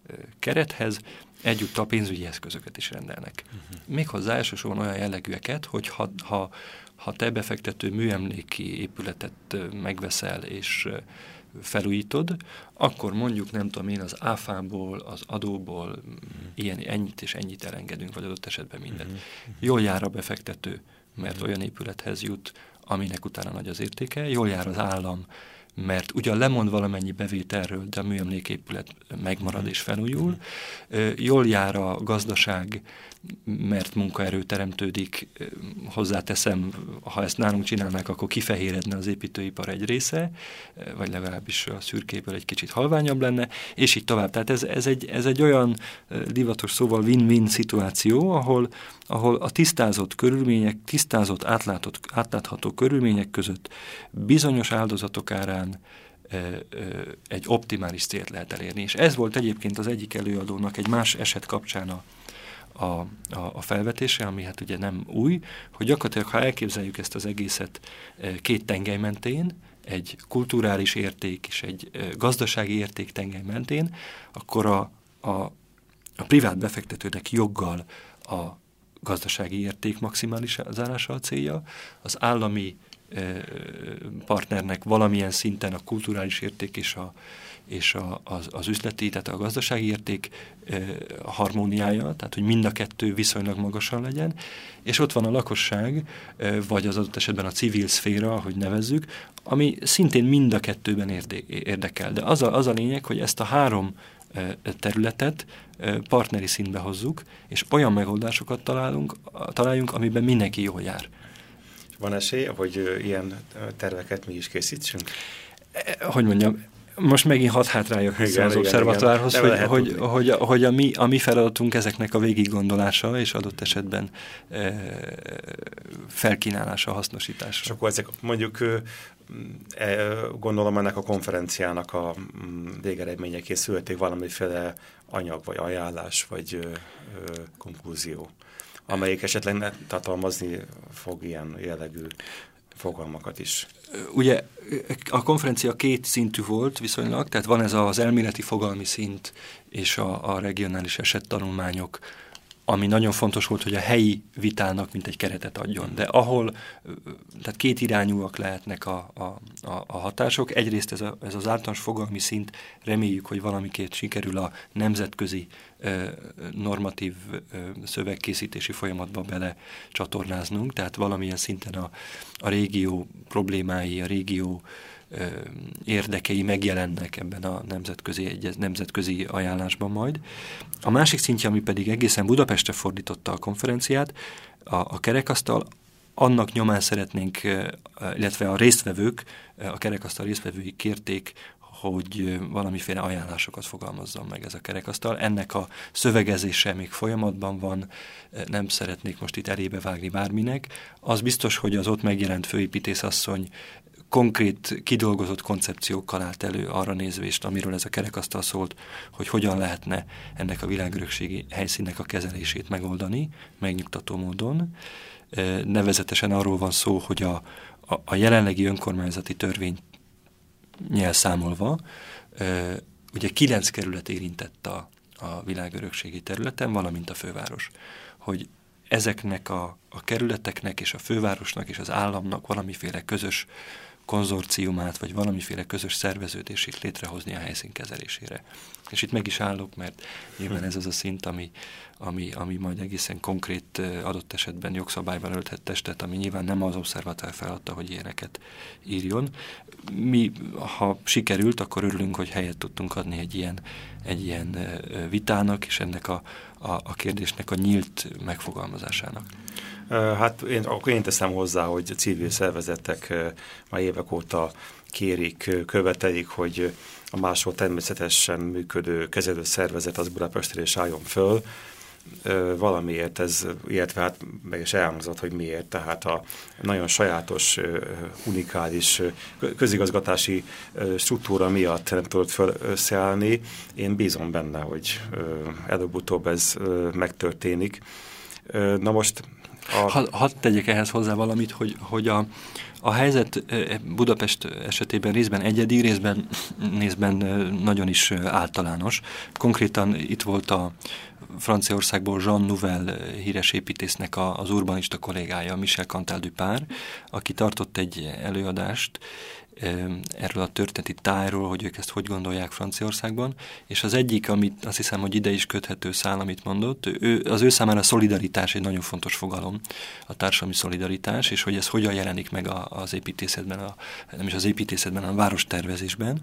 ö, kerethez egyúttal pénzügyi eszközöket is rendelnek. Uh-huh. Méghozzá elsősorban olyan jellegűeket, hogy ha, ha, ha te befektető műemléki épületet megveszel és felújítod, akkor mondjuk nem tudom én az áfából, az adóból mm. ilyen ennyit és ennyit elengedünk, vagy adott esetben mindent. Mm-hmm. Jól jár a befektető, mert mm-hmm. olyan épülethez jut, aminek utána nagy az értéke, jól jár az állam, mert ugyan lemond valamennyi bevételről, de a műemléképület megmarad és felújul. Jól jár a gazdaság, mert munkaerő teremtődik, hozzáteszem, ha ezt nálunk csinálnák, akkor kifehéredne az építőipar egy része, vagy legalábbis a szürkéből egy kicsit halványabb lenne, és így tovább. Tehát ez, ez, egy, ez egy olyan divatos szóval win-win szituáció, ahol, ahol a tisztázott körülmények, tisztázott, átlátott, átlátható körülmények között bizonyos áldozatok árán egy optimális célt lehet elérni. És ez volt egyébként az egyik előadónak egy más eset kapcsán a, a, a, a felvetése, ami hát ugye nem új, hogy gyakorlatilag, ha elképzeljük ezt az egészet két tengely mentén, egy kulturális érték és egy gazdasági érték tengely mentén, akkor a, a, a privát befektetőnek joggal a gazdasági érték maximalizálása a célja, az állami partnernek valamilyen szinten a kulturális érték és, a, és a, az, az üzleti, tehát a gazdasági érték e, harmóniája, tehát hogy mind a kettő viszonylag magasan legyen, és ott van a lakosság, e, vagy az adott esetben a civil szféra, ahogy nevezzük, ami szintén mind a kettőben érdekel. De az a, az a lényeg, hogy ezt a három területet partneri szintbe hozzuk, és olyan megoldásokat találunk, találjunk, amiben mindenki jól jár. Van esély, hogy ilyen terveket mi is készítsünk? E, hogy mondjam, most megint hat hátrájak vissza igen, az obszervatorhoz, hogy, hogy, hogy, hogy a, mi, a mi feladatunk ezeknek a végiggondolása és adott esetben e, felkínálása, hasznosítása. És akkor ezek mondjuk e, gondolom ennek a konferenciának a végeredménye készülték valamiféle anyag, vagy ajánlás, vagy ö, ö, konklúzió amelyik esetleg tartalmazni fog ilyen jellegű fogalmakat is. Ugye a konferencia két szintű volt viszonylag, tehát van ez az elméleti fogalmi szint és a, a regionális esettanulmányok ami nagyon fontos volt, hogy a helyi vitának mint egy keretet adjon. De ahol, tehát két irányúak lehetnek a, a, a, a hatások. Egyrészt ez, a, ez az általános fogalmi szint, reméljük, hogy valamikét sikerül a nemzetközi normatív szövegkészítési folyamatba bele csatornáznunk, tehát valamilyen szinten a, a régió problémái, a régió érdekei megjelennek ebben a nemzetközi, egy, nemzetközi ajánlásban majd. A másik szintje, ami pedig egészen Budapestre fordította a konferenciát, a, a kerekasztal, annak nyomán szeretnénk, illetve a résztvevők, a kerekasztal résztvevői kérték, hogy valamiféle ajánlásokat fogalmazzon meg ez a kerekasztal. Ennek a szövegezése még folyamatban van, nem szeretnék most itt elébe vágni bárminek. Az biztos, hogy az ott megjelent főépítészasszony konkrét, kidolgozott koncepciókkal állt elő arra nézvést, amiről ez a kerekasztal szólt, hogy hogyan lehetne ennek a világörökségi helyszínnek a kezelését megoldani, megnyugtató módon. Nevezetesen arról van szó, hogy a, a, a jelenlegi önkormányzati törvény számolva, ugye kilenc kerület érintett a, a világörökségi területen, valamint a főváros. Hogy ezeknek a, a kerületeknek és a fővárosnak és az államnak valamiféle közös konzorciumát, vagy valamiféle közös szerveződését létrehozni a helyszín kezelésére. És itt meg is állok, mert nyilván ez az a szint, ami, ami, ami majd egészen konkrét adott esetben jogszabályban ölthet testet, ami nyilván nem az obszervatár feladta, hogy ilyeneket írjon. Mi, ha sikerült, akkor örülünk, hogy helyet tudtunk adni egy ilyen, egy ilyen vitának, és ennek a, a, a kérdésnek a nyílt megfogalmazásának. Hát én, akkor én teszem hozzá, hogy civil szervezetek már évek óta kérik, követelik, hogy a máshol természetesen működő kezelő szervezet az Budapestre is álljon föl, valamiért ez, illetve hát meg is elhangzott, hogy miért, tehát a nagyon sajátos, unikális közigazgatási struktúra miatt nem tudott föl összeállni. Én bízom benne, hogy előbb-utóbb ez megtörténik. Na most a... Hadd had tegyek ehhez hozzá valamit, hogy, hogy a, a helyzet Budapest esetében részben egyedi, részben, részben nagyon is általános. Konkrétan itt volt a Franciaországból Jean Nouvel híres építésznek az urbanista kollégája, Michel Cantal Dupár, aki tartott egy előadást, erről a történeti tájról, hogy ők ezt hogy gondolják Franciaországban, és az egyik, amit azt hiszem, hogy ide is köthető szál, amit mondott, ő, az ő számára a szolidaritás egy nagyon fontos fogalom, a társadalmi szolidaritás, és hogy ez hogyan jelenik meg az építészetben, a, nem is az építészetben, hanem a várostervezésben,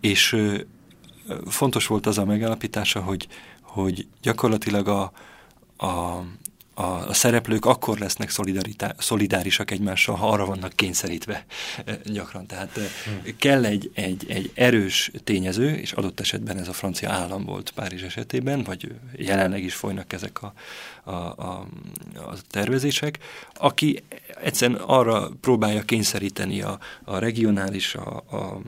és fontos volt az a megállapítása, hogy, hogy gyakorlatilag a, a, a, a szereplők akkor lesznek szolidárisak egymással, ha arra vannak kényszerítve gyakran. Tehát hmm. kell egy, egy, egy erős tényező, és adott esetben ez a francia állam volt Párizs esetében, vagy jelenleg is folynak ezek a, a, a, a tervezések, aki egyszerűen arra próbálja kényszeríteni a, a regionális, a, a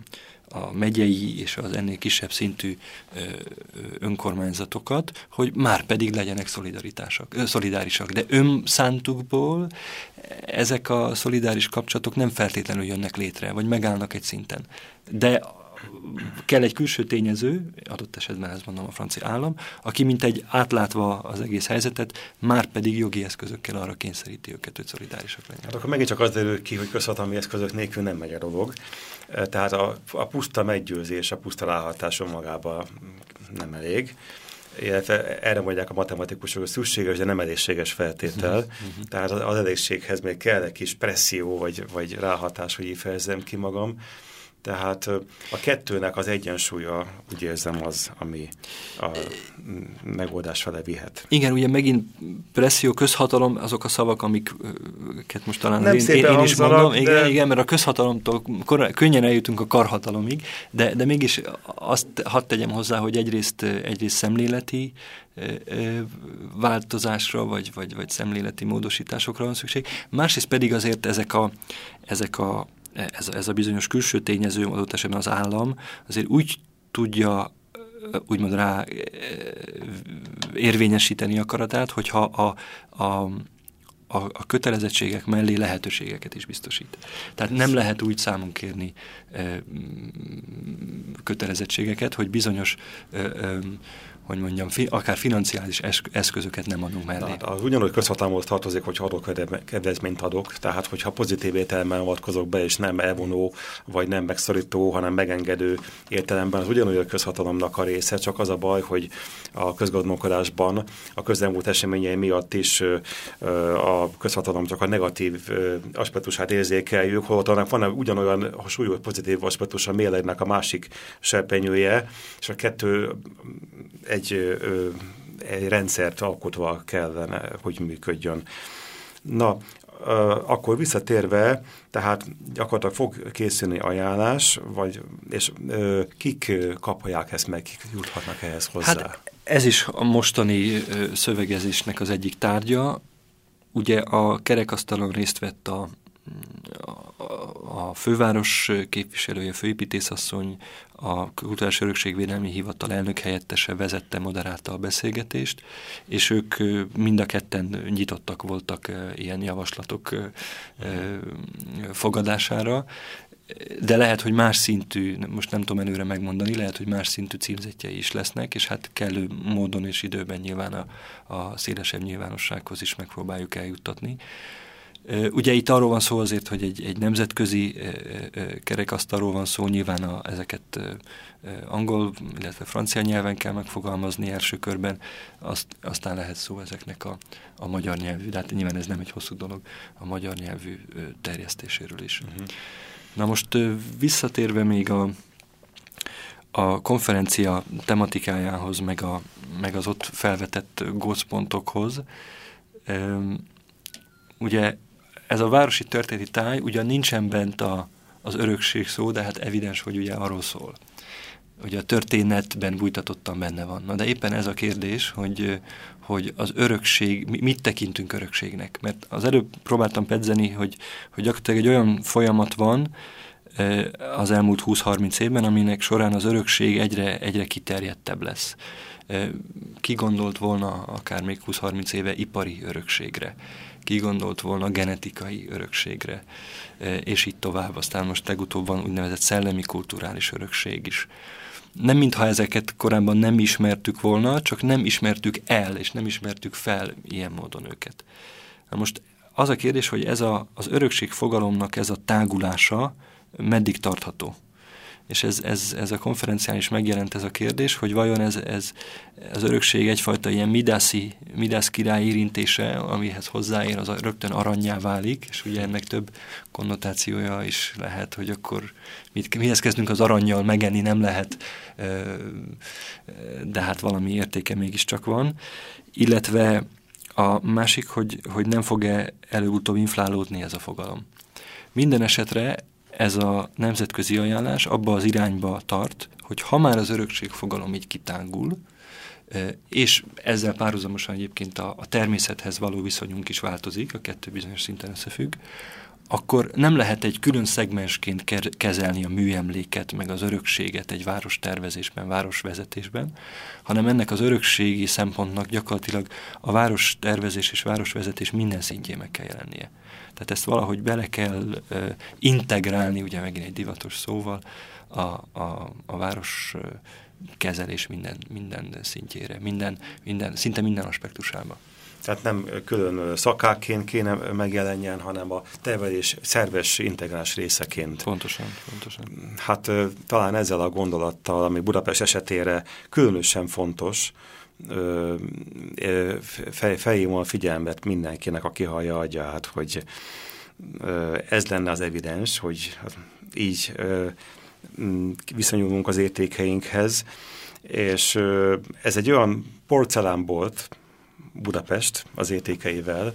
a megyei és az ennél kisebb szintű önkormányzatokat, hogy már pedig legyenek szolidárisak. De önszántukból ezek a szolidáris kapcsolatok nem feltétlenül jönnek létre, vagy megállnak egy szinten. De kell egy külső tényező, adott esetben ez mondom a francia állam, aki mint egy átlátva az egész helyzetet, már pedig jogi eszközökkel arra kényszeríti őket, hogy szolidárisak legyenek. Hát akkor megint csak az derül ki, hogy közhatalmi eszközök nélkül nem megy a dolog. Tehát a, a puszta meggyőzés, a puszta ráhatás magában nem elég illetve erre mondják a matematikusok, hogy szükséges, de nem elégséges feltétel. Uh-huh. Tehát az, az elégséghez még kell egy kis presszió, vagy, vagy ráhatás, hogy így fejezzem ki magam. Tehát a kettőnek az egyensúlya, úgy érzem, az, ami a megoldás fele vihet. Igen, ugye megint presszió, közhatalom, azok a szavak, amiket most talán Nem én, én, én is mondom. De... Igen, igen, mert a közhatalomtól könnyen eljutunk a karhatalomig, de, de mégis azt hadd tegyem hozzá, hogy egyrészt, egyrészt szemléleti változásra, vagy, vagy, vagy szemléleti módosításokra van szükség. Másrészt pedig azért ezek a, ezek a ez, ez a bizonyos külső tényező, adott esetben az állam, azért úgy tudja úgymond rá érvényesíteni akaratát, hogyha a, a, a, a kötelezettségek mellé lehetőségeket is biztosít. Tehát nem lehet úgy számon kérni kötelezettségeket, hogy bizonyos hogy mondjam, fi, akár financiális eszközöket nem adunk mellé. Tehát az ugyanúgy közhatalmhoz tartozik, hogy adok kedvezményt adok, tehát hogyha pozitív értelemben avatkozok be, és nem elvonó, vagy nem megszorító, hanem megengedő értelemben, az ugyanúgy a közhatalomnak a része, csak az a baj, hogy a közgazdálkodásban a közelmúlt eseményei miatt is a közhatalom csak a negatív aspektusát érzékeljük, holott annak van ugyanolyan súlyos pozitív aspektus a mélegnek a másik serpenyője, és a kettő egy, egy rendszert alkotva kellene, hogy működjön. Na, akkor visszatérve, tehát gyakorlatilag fog készülni ajánlás, vagy, és kik kapják ezt meg, kik juthatnak ehhez hozzá? Hát ez is a mostani szövegezésnek az egyik tárgya. Ugye a kerekasztalon részt vett a, a, a főváros képviselője, főépítészasszony, a Kulturális Örökségvédelmi Hivatal elnök helyettese vezette, moderálta a beszélgetést, és ők mind a ketten nyitottak voltak ilyen javaslatok fogadására, de lehet, hogy más szintű, most nem tudom előre megmondani, lehet, hogy más szintű címzetjei is lesznek, és hát kellő módon és időben nyilván a, a szélesebb nyilvánossághoz is megpróbáljuk eljuttatni. Ugye itt arról van szó azért, hogy egy, egy nemzetközi kerekasztalról van szó, nyilván a, ezeket angol, illetve francia nyelven kell megfogalmazni első körben, azt, aztán lehet szó ezeknek a, a magyar nyelvű, de hát nyilván ez nem egy hosszú dolog, a magyar nyelvű terjesztéséről is. Uh-huh. Na most visszatérve még a, a konferencia tematikájához, meg, a, meg az ott felvetett gócpontokhoz, ugye ez a városi történeti táj ugyan nincsen bent a, az örökség szó, de hát evidens, hogy ugye arról szól. Ugye a történetben bújtatottan benne van. Na de éppen ez a kérdés, hogy, hogy az örökség, mit tekintünk örökségnek? Mert az előbb próbáltam pedzeni, hogy, hogy gyakorlatilag egy olyan folyamat van az elmúlt 20-30 évben, aminek során az örökség egyre, egyre kiterjedtebb lesz. Ki gondolt volna akár még 20-30 éve ipari örökségre? Ki gondolt volna genetikai örökségre, e, és így tovább. Aztán most legutóbb van úgynevezett szellemi kulturális örökség is. Nem mintha ezeket korábban nem ismertük volna, csak nem ismertük el, és nem ismertük fel ilyen módon őket. Na most az a kérdés, hogy ez a, az örökség fogalomnak ez a tágulása meddig tartható és ez, ez, ez a konferencián is megjelent ez a kérdés, hogy vajon ez, ez az örökség egyfajta ilyen Midászi, Midász király érintése, amihez hozzáér, az rögtön aranyjá válik, és ugye ennek több konnotációja is lehet, hogy akkor mit, mihez kezdünk az aranyjal, megenni nem lehet, de hát valami értéke mégiscsak van. Illetve a másik, hogy, hogy nem fog-e előbb-utóbb inflálódni ez a fogalom. Minden esetre ez a nemzetközi ajánlás abba az irányba tart, hogy ha már az örökség fogalom így kitágul, és ezzel párhuzamosan egyébként a, a természethez való viszonyunk is változik, a kettő bizonyos szinten összefügg, akkor nem lehet egy külön szegmensként kezelni a műemléket, meg az örökséget egy város tervezésben, városvezetésben, hanem ennek az örökségi szempontnak gyakorlatilag a város tervezés és városvezetés minden szintjén meg kell jelennie. Tehát ezt valahogy bele kell integrálni, ugye megint egy divatos szóval, a, a, a város kezelés minden, minden szintjére, minden, minden, szinte minden aspektusába. Tehát nem külön szakákként kéne megjelenjen, hanem a tervelés szerves integrás részeként. Pontosan, pontosan. Hát talán ezzel a gondolattal, ami Budapest esetére különösen fontos, felhívom a figyelmet mindenkinek, aki hallja agyát, hogy ez lenne az evidens, hogy így viszonyulunk az értékeinkhez, és ez egy olyan porcelánbolt, Budapest az értékeivel,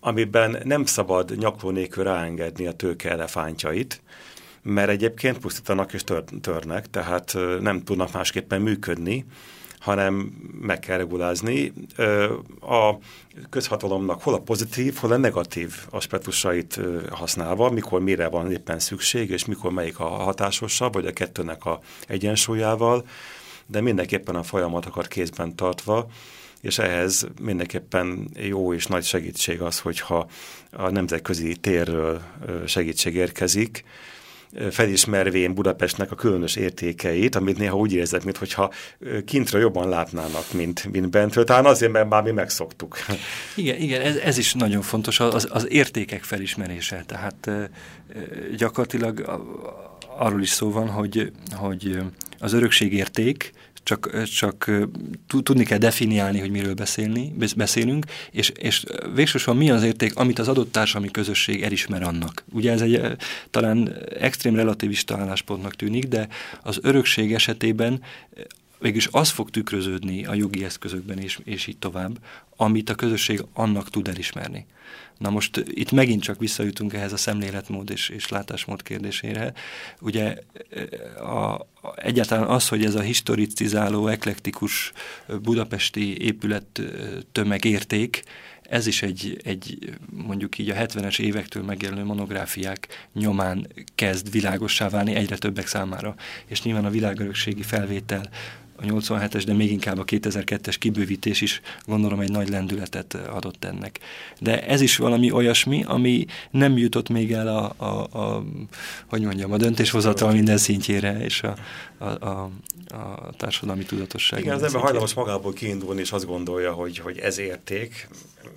amiben nem szabad nyakló nélkül ráengedni a tőke elefántjait, mert egyébként pusztítanak és tör, törnek, tehát nem tudnak másképpen működni, hanem meg kell regulázni. A közhatalomnak hol a pozitív, hol a negatív aspektusait használva, mikor mire van éppen szükség, és mikor melyik a hatásosabb, vagy a kettőnek a egyensúlyával, de mindenképpen a folyamatokat kézben tartva, és ehhez mindenképpen jó és nagy segítség az, hogyha a nemzetközi térről segítség érkezik, felismervén Budapestnek a különös értékeit, amit néha úgy érzek, mintha kintről jobban látnának, mint, mint bentről. Talán azért, mert már mi megszoktuk. Igen, igen ez, ez is nagyon fontos, az, az értékek felismerése. Tehát gyakorlatilag arról is szó van, hogy, hogy az örökségérték csak, csak tudni kell definiálni, hogy miről beszélni, beszélünk, és, és végsősorban mi az érték, amit az adott társadalmi közösség elismer annak. Ugye ez egy talán extrém relativista álláspontnak tűnik, de az örökség esetében végülis az fog tükröződni a jogi eszközökben, és, és így tovább, amit a közösség annak tud elismerni. Na most itt megint csak visszajutunk ehhez a szemléletmód és, és látásmód kérdésére. Ugye a, a, egyáltalán az, hogy ez a historicizáló, eklektikus budapesti épület tömegérték, ez is egy, egy mondjuk így a 70-es évektől megjelenő monográfiák nyomán kezd világossá válni egyre többek számára. És nyilván a világörökségi felvétel a 87-es, de még inkább a 2002-es kibővítés is gondolom egy nagy lendületet adott ennek. De ez is valami olyasmi, ami nem jutott még el a, a, a hogy mondjam, a döntéshozatal minden szintjére, és a, a, a, a társadalmi tudatosság. Igen, az ember hajlamos magából kiindulni, és azt gondolja, hogy, hogy ez érték,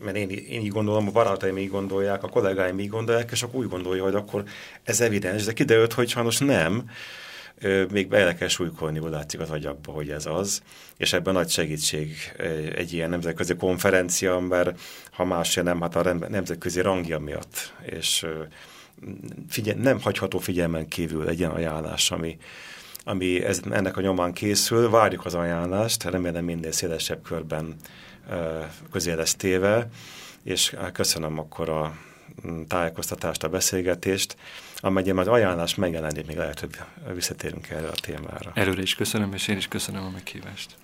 mert én, én így gondolom, a barátaim így gondolják, a kollégáim így gondolják, és akkor úgy gondolja, hogy akkor ez evidens, de kiderült, hogy sajnos nem, még bele kell súlykolni, látszik az agyakba, hogy ez az, és ebben nagy segítség egy ilyen nemzetközi konferencia, mert ha más nem, hát a nemzetközi rangja miatt, és figyel, nem hagyható figyelmen kívül egy ilyen ajánlás, ami, ami ez, ennek a nyomán készül. Várjuk az ajánlást, remélem minden szélesebb körben közé lesz téve, és köszönöm akkor a tájékoztatást, a beszélgetést, amelyben majd ajánlás megjelenik, még lehet, hogy visszatérünk erre a témára. Előre is köszönöm, és én is köszönöm a meghívást.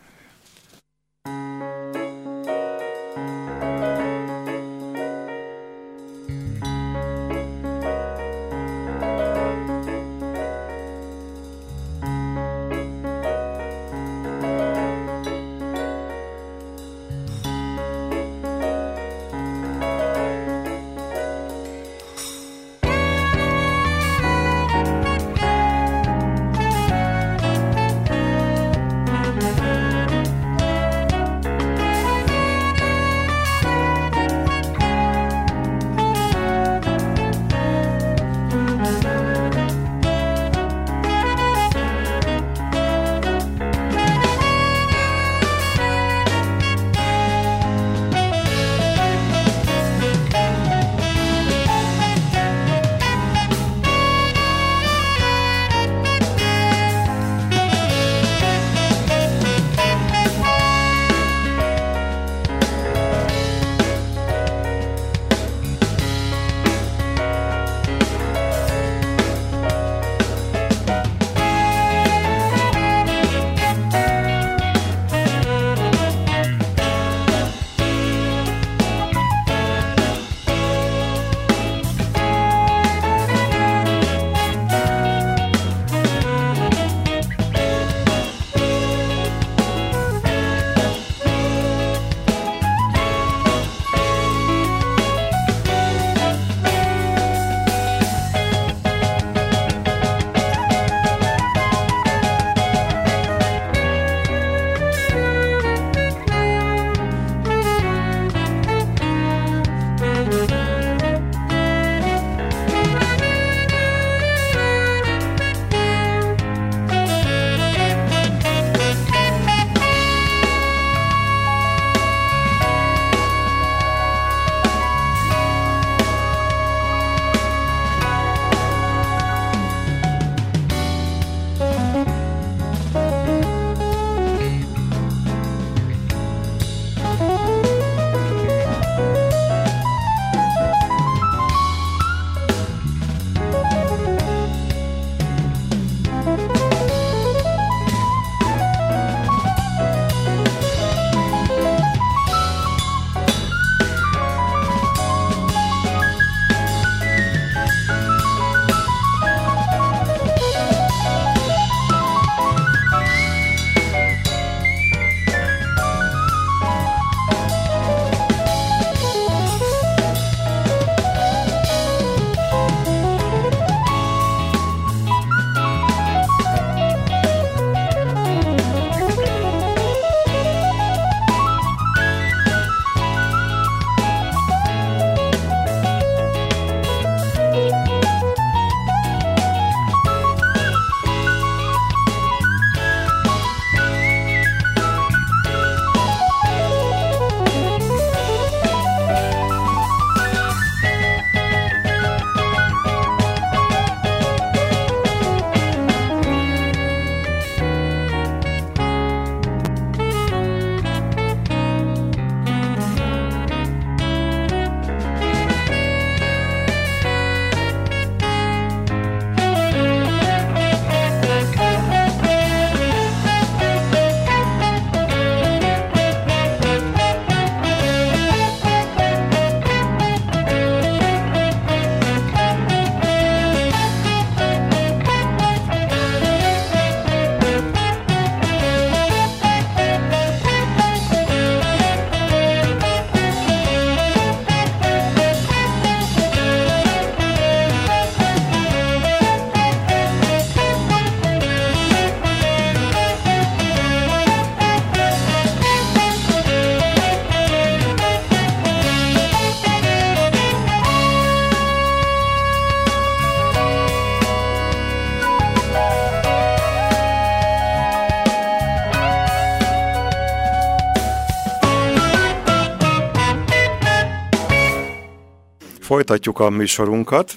Folytatjuk a műsorunkat.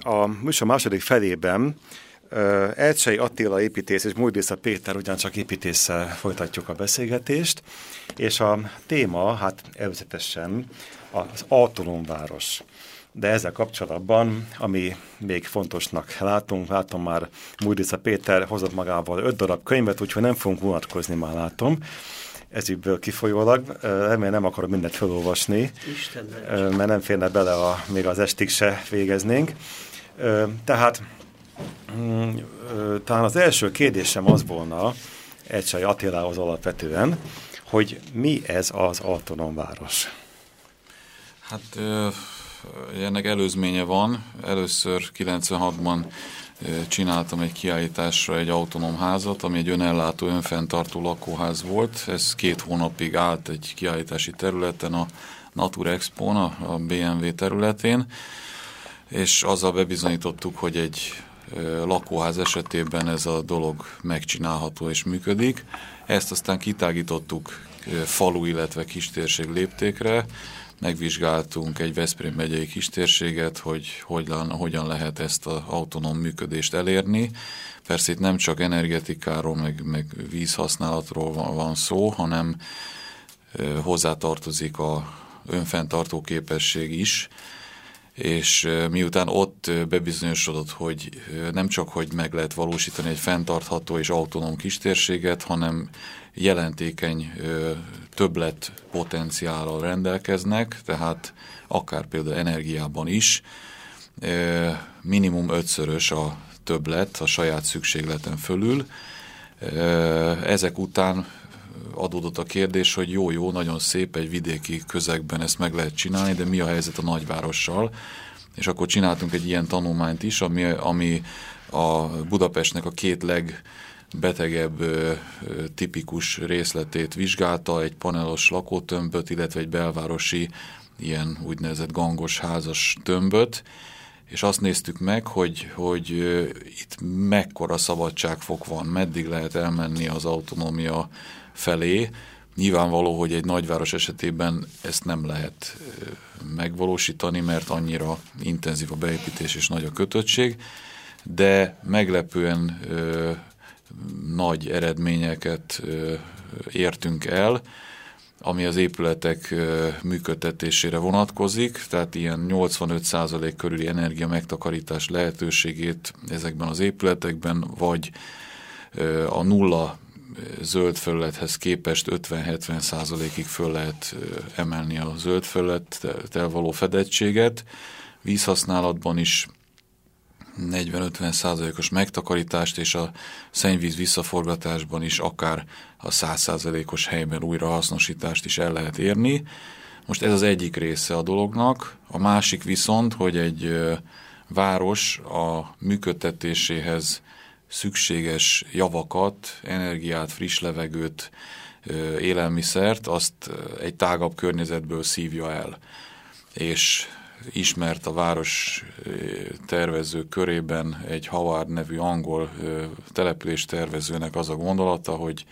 A műsor második felében Elcsei Attila építész és Mújdésza Péter ugyancsak építéssel folytatjuk a beszélgetést, és a téma, hát előzetesen az autonómváros. De ezzel kapcsolatban, ami még fontosnak látunk, látom már Mújdésza Péter hozott magával öt darab könyvet, úgyhogy nem fogunk vonatkozni, már látom ezübből kifolyólag. Remélem nem akarok mindent felolvasni, mert nem férne bele, a, még az estig se végeznénk. Tehát mm, talán az első kérdésem az volna, Egysaj Attilához alapvetően, hogy mi ez az autonóm város? Hát ennek előzménye van. Először 96-ban csináltam egy kiállításra egy autonóm házat, ami egy önellátó, önfenntartó lakóház volt. Ez két hónapig állt egy kiállítási területen, a Natur expo a BMW területén, és azzal bebizonyítottuk, hogy egy lakóház esetében ez a dolog megcsinálható és működik. Ezt aztán kitágítottuk falu, illetve kistérség léptékre, megvizsgáltunk egy Veszprém megyei kistérséget, hogy hogyan, hogyan lehet ezt az autonóm működést elérni. Persze itt nem csak energetikáról, meg, meg vízhasználatról van, van szó, hanem hozzátartozik a önfenntartó képesség is, és miután ott bebizonyosodott, hogy nem csak, hogy meg lehet valósítani egy fenntartható és autonóm kistérséget, hanem jelentékeny többlet potenciállal rendelkeznek, tehát akár például energiában is, minimum ötszörös a többlet a saját szükségleten fölül. Ezek után adódott a kérdés, hogy jó-jó, nagyon szép egy vidéki közegben ezt meg lehet csinálni, de mi a helyzet a nagyvárossal? És akkor csináltunk egy ilyen tanulmányt is, ami, ami a Budapestnek a két leg betegebb tipikus részletét vizsgálta, egy panelos lakótömböt, illetve egy belvárosi ilyen úgynevezett gangos házas tömböt, és azt néztük meg, hogy, hogy itt mekkora szabadságfok van, meddig lehet elmenni az autonómia felé. Nyilvánvaló, hogy egy nagyváros esetében ezt nem lehet megvalósítani, mert annyira intenzív a beépítés és nagy a kötöttség, de meglepően nagy eredményeket értünk el, ami az épületek működtetésére vonatkozik, tehát ilyen 85% körüli energia megtakarítás lehetőségét ezekben az épületekben, vagy a nulla zöld felülethez képest 50-70 százalékig föl lehet emelni a zöld felülettel való fedettséget. Vízhasználatban is 40-50 százalékos megtakarítást, és a szennyvíz visszaforgatásban is akár a 100 százalékos helyben újrahasznosítást is el lehet érni. Most ez az egyik része a dolognak. A másik viszont, hogy egy város a működtetéséhez szükséges javakat, energiát, friss levegőt, élelmiszert, azt egy tágabb környezetből szívja el. És ismert a város tervező körében egy Howard nevű angol település tervezőnek az a gondolata, hogy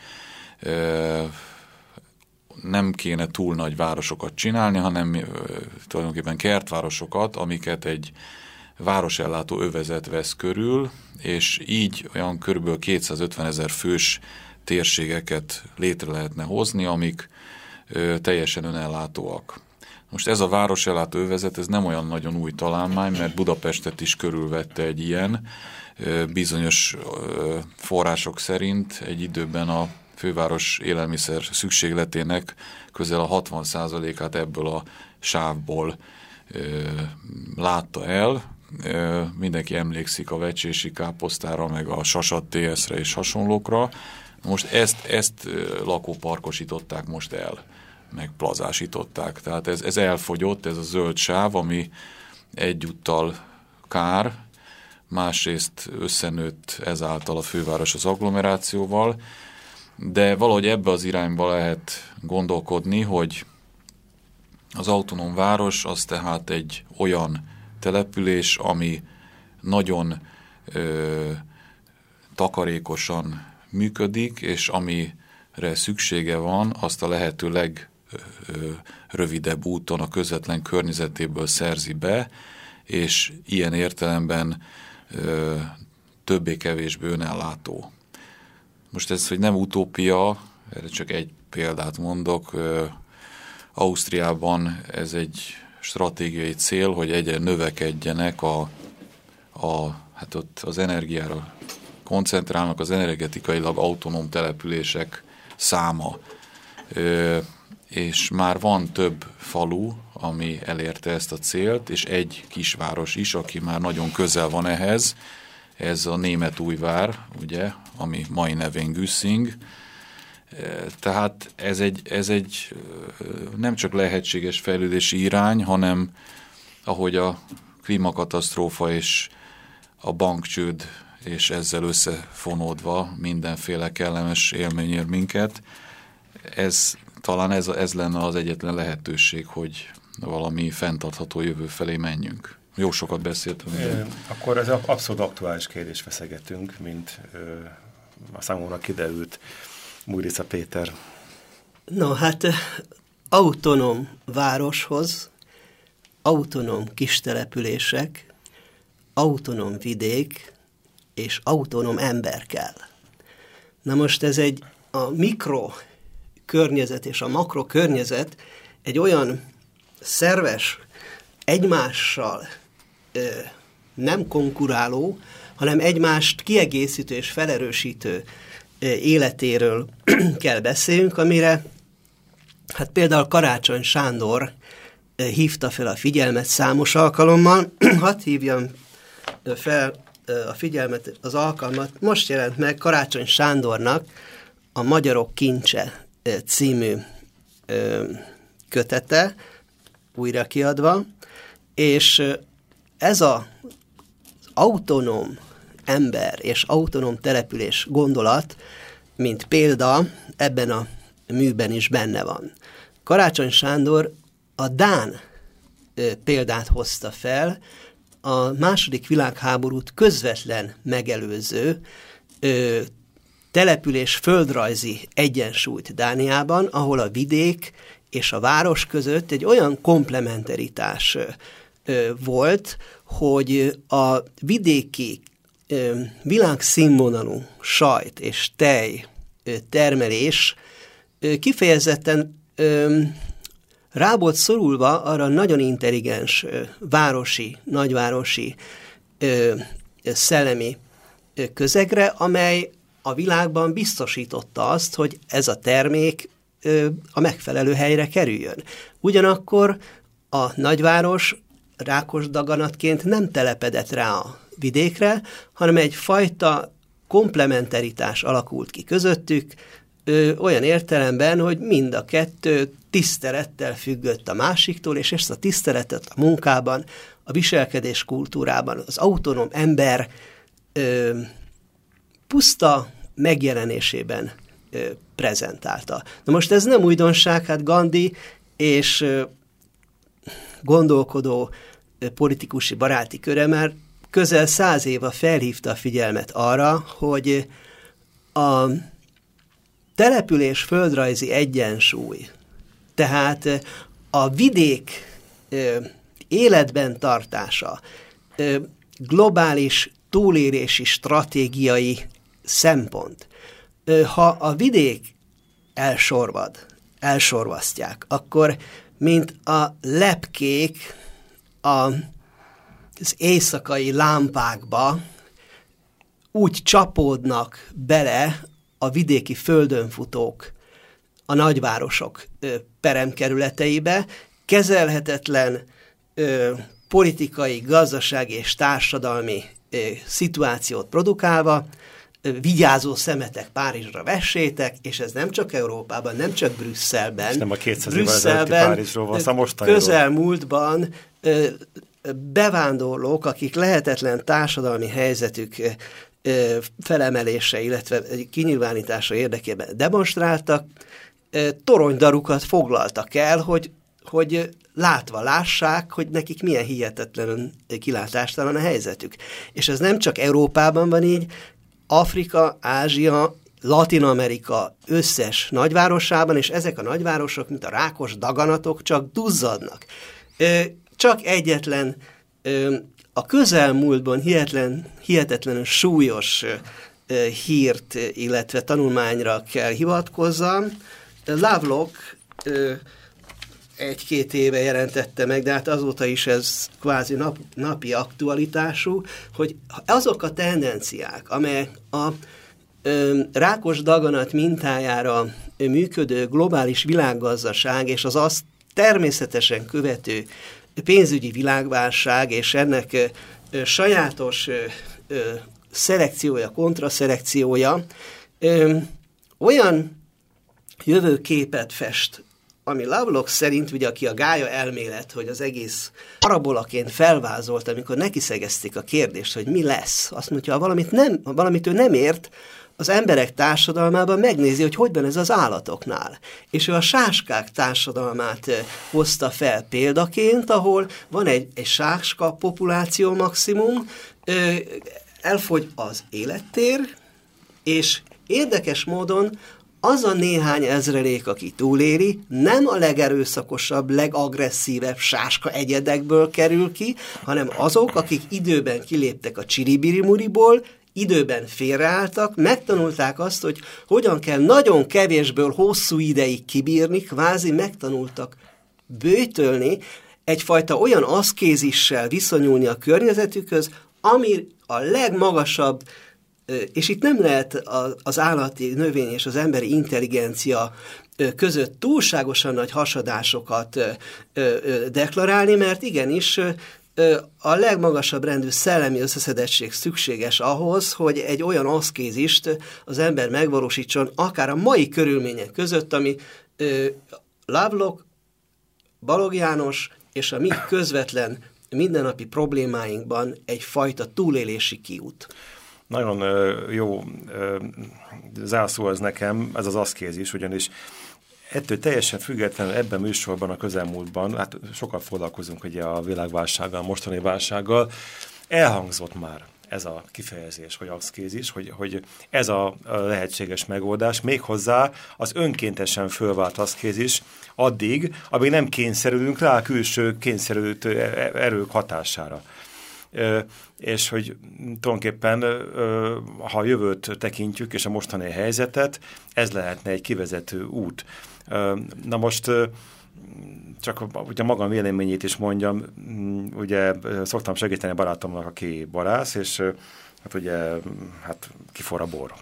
nem kéne túl nagy városokat csinálni, hanem tulajdonképpen kertvárosokat, amiket egy városellátó övezet vesz körül, és így olyan körülbelül 250 ezer fős térségeket létre lehetne hozni, amik teljesen önellátóak. Most ez a városellátó övezet, ez nem olyan nagyon új találmány, mert Budapestet is körülvette egy ilyen. Bizonyos források szerint egy időben a főváros élelmiszer szükségletének közel a 60%-át ebből a sávból látta el. Mindenki emlékszik a vecsési káposztára, meg a sasat TS-re és hasonlókra. Most ezt, ezt lakóparkosították most el megplazásították. Tehát ez, ez elfogyott, ez a zöld sáv, ami egyúttal kár, másrészt összenőtt ezáltal a főváros az agglomerációval, de valahogy ebbe az irányba lehet gondolkodni, hogy az autonóm város az tehát egy olyan település, ami nagyon ö, takarékosan működik, és amire szüksége van, azt a lehető leg rövidebb úton a közvetlen környezetéből szerzi be, és ilyen értelemben többé-kevésbé önellátó. Most ez, hogy nem utópia, erre csak egy példát mondok, Ausztriában ez egy stratégiai cél, hogy egyre növekedjenek a, a hát ott az energiára koncentrálnak az energetikailag autonóm települések száma. És már van több falu, ami elérte ezt a célt, és egy kisváros is, aki már nagyon közel van ehhez, ez a német újvár, ugye, ami mai nevén Güssing. Tehát ez egy, ez egy nem csak lehetséges fejlődési irány, hanem ahogy a klímakatasztrófa és a bankcsőd és ezzel összefonódva mindenféle kellemes élmény ér minket. Ez, talán ez, ez lenne az egyetlen lehetőség, hogy valami fenntartható jövő felé menjünk. Jó sokat beszéltem. É, akkor ez abszolút aktuális kérdés feszegetünk, mint ö, a számomra kiderült Múrica Péter. No, hát autonóm városhoz, autonóm kistelepülések, autonóm vidék és autonóm ember kell. Na most ez egy a mikro környezet és a makro környezet egy olyan szerves, egymással ö, nem konkuráló, hanem egymást kiegészítő és felerősítő ö, életéről kell beszéljünk, amire hát például Karácsony Sándor ö, hívta fel a figyelmet számos alkalommal. Hadd hívjam fel a figyelmet, az alkalmat. Most jelent meg Karácsony Sándornak a Magyarok Kincse című kötete, újra kiadva, és ez a autonóm ember és autonóm település gondolat, mint példa, ebben a műben is benne van. Karácsony Sándor a Dán példát hozta fel, a második világháborút közvetlen megelőző település földrajzi egyensúlyt Dániában, ahol a vidék és a város között egy olyan komplementaritás volt, hogy a vidéki világszínvonalú sajt és tej termelés kifejezetten ö, rá volt szorulva arra nagyon intelligens városi, nagyvárosi szellemi közegre, amely a világban biztosította azt, hogy ez a termék a megfelelő helyre kerüljön. Ugyanakkor a nagyváros rákos daganatként nem telepedett rá a vidékre, hanem egyfajta komplementaritás alakult ki közöttük, olyan értelemben, hogy mind a kettő tisztelettel függött a másiktól, és ezt a tiszteletet a munkában, a viselkedés kultúrában, az autonóm ember ö, puszta megjelenésében prezentálta. Na most ez nem újdonság, hát Gandhi és gondolkodó politikusi baráti köre már közel száz éve felhívta a figyelmet arra, hogy a település földrajzi egyensúly, tehát a vidék életben tartása, globális túlélési stratégiai szempont. Ha a vidék elsorvad, elsorvasztják, akkor mint a lepkék a, az éjszakai lámpákba úgy csapódnak bele a vidéki földönfutók a nagyvárosok peremkerületeibe, kezelhetetlen ö, politikai, gazdasági és társadalmi ö, szituációt produkálva, vigyázó szemetek Párizsra vessétek, és ez nem csak Európában, nem csak Brüsszelben. És nem a 200 Brüsszelben, Párizsról van, szóval közelmúltban bevándorlók, akik lehetetlen társadalmi helyzetük felemelése, illetve kinyilvánítása érdekében demonstráltak, toronydarukat foglaltak el, hogy, hogy látva lássák, hogy nekik milyen hihetetlen kilátástalan a helyzetük. És ez nem csak Európában van így, Afrika, Ázsia Latin Amerika összes nagyvárosában, és ezek a nagyvárosok, mint a rákos daganatok, csak duzzadnak. Csak egyetlen a közelmúltban hihetetlen, hihetetlenül súlyos hírt, illetve tanulmányra kell hivatkozzam. Lovelock egy-két éve jelentette meg, de hát azóta is ez kvázi nap, napi aktualitású, hogy azok a tendenciák, amelyek a ö, rákos daganat mintájára működő globális világgazdaság és az azt természetesen követő pénzügyi világválság és ennek ö, sajátos ö, szelekciója, kontraszelekciója ö, olyan jövőképet fest ami Lovelock szerint, ugye aki a gája elmélet, hogy az egész parabolaként felvázolt, amikor nekiszegezték a kérdést, hogy mi lesz, azt mondja, ha valamit, nem, ha valamit ő nem ért, az emberek társadalmában megnézi, hogy hogyan ez az állatoknál. És ő a sáskák társadalmát hozta fel példaként, ahol van egy, egy sáska populáció maximum, elfogy az élettér, és érdekes módon az a néhány ezrelék, aki túléri, nem a legerőszakosabb, legagresszívebb sáska egyedekből kerül ki, hanem azok, akik időben kiléptek a csiribirimuriból, időben félreálltak, megtanulták azt, hogy hogyan kell nagyon kevésből hosszú ideig kibírni, kvázi megtanultak bőtölni, egyfajta olyan aszkézissel viszonyulni a környezetükhöz, ami a legmagasabb és itt nem lehet az állati, növény és az emberi intelligencia között túlságosan nagy hasadásokat deklarálni, mert igenis a legmagasabb rendű szellemi összeszedettség szükséges ahhoz, hogy egy olyan aszkézist az ember megvalósítson, akár a mai körülmények között, ami Lovelock, Balog János és a mi közvetlen mindennapi problémáinkban egyfajta túlélési kiút. Nagyon jó zászó az nekem, ez az aszkézis, ugyanis ettől teljesen függetlenül ebben műsorban a közelmúltban, hát sokat foglalkozunk ugye a világválsággal, a mostani válsággal, elhangzott már ez a kifejezés, hogy aszkézis, hogy, hogy ez a lehetséges megoldás, méghozzá az önkéntesen fölvált aszkézis addig, amíg nem kényszerülünk rá a külső kényszerült erők hatására és hogy tulajdonképpen, ha a jövőt tekintjük, és a mostani helyzetet, ez lehetne egy kivezető út. Na most csak ugye magam véleményét is mondjam, ugye szoktam segíteni a barátomnak, aki barász, és hát ugye hát kifor a bor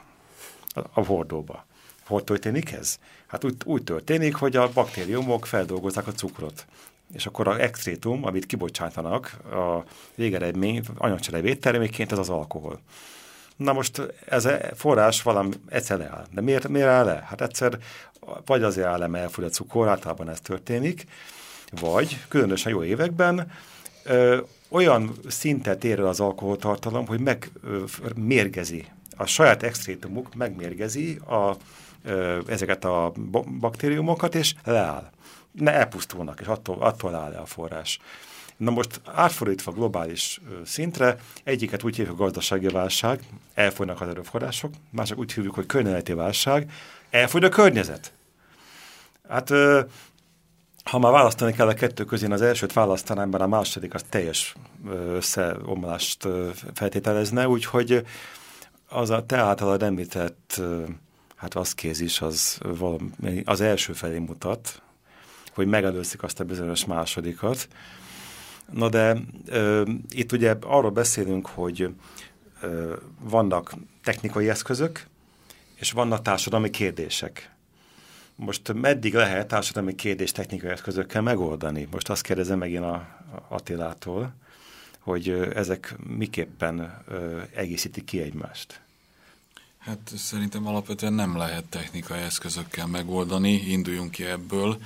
a, hordóba. Hogy történik ez? Hát úgy, úgy történik, hogy a baktériumok feldolgozzák a cukrot és akkor a excrétum, amit kibocsátanak, a végeredmény anyagcsere védtermékként, ez az alkohol. Na most ez a forrás valami egyszer leáll. De miért, miért áll le? Hát egyszer vagy azért áll le, mert elfogy a cukor, általában ez történik, vagy különösen jó években ö, olyan szintet ér el az alkoholtartalom, hogy megmérgezi. A saját excrétumuk megmérgezi a, ö, ezeket a baktériumokat, és leáll ne elpusztulnak, és attól, attól áll le a forrás. Na most átfordítva globális szintre, egyiket úgy hívjuk gazdasági válság, elfogynak az erőforrások, mások úgy hívjuk, hogy környezeti válság, elfogy a környezet. Hát ha már választani kell a kettő közén, az elsőt választanám, mert a második az teljes összeomlást feltételezne, úgyhogy az a te általad említett hát az kézis, az, valami, az első felé mutat, hogy megelőzik azt a bizonyos másodikat. Na de ö, itt ugye arról beszélünk, hogy ö, vannak technikai eszközök, és vannak társadalmi kérdések. Most meddig lehet társadalmi kérdés technikai eszközökkel megoldani? Most azt kérdezem megint a Attilától, hogy ezek miképpen egészítik ki egymást. Hát szerintem alapvetően nem lehet technikai eszközökkel megoldani, induljunk ki ebből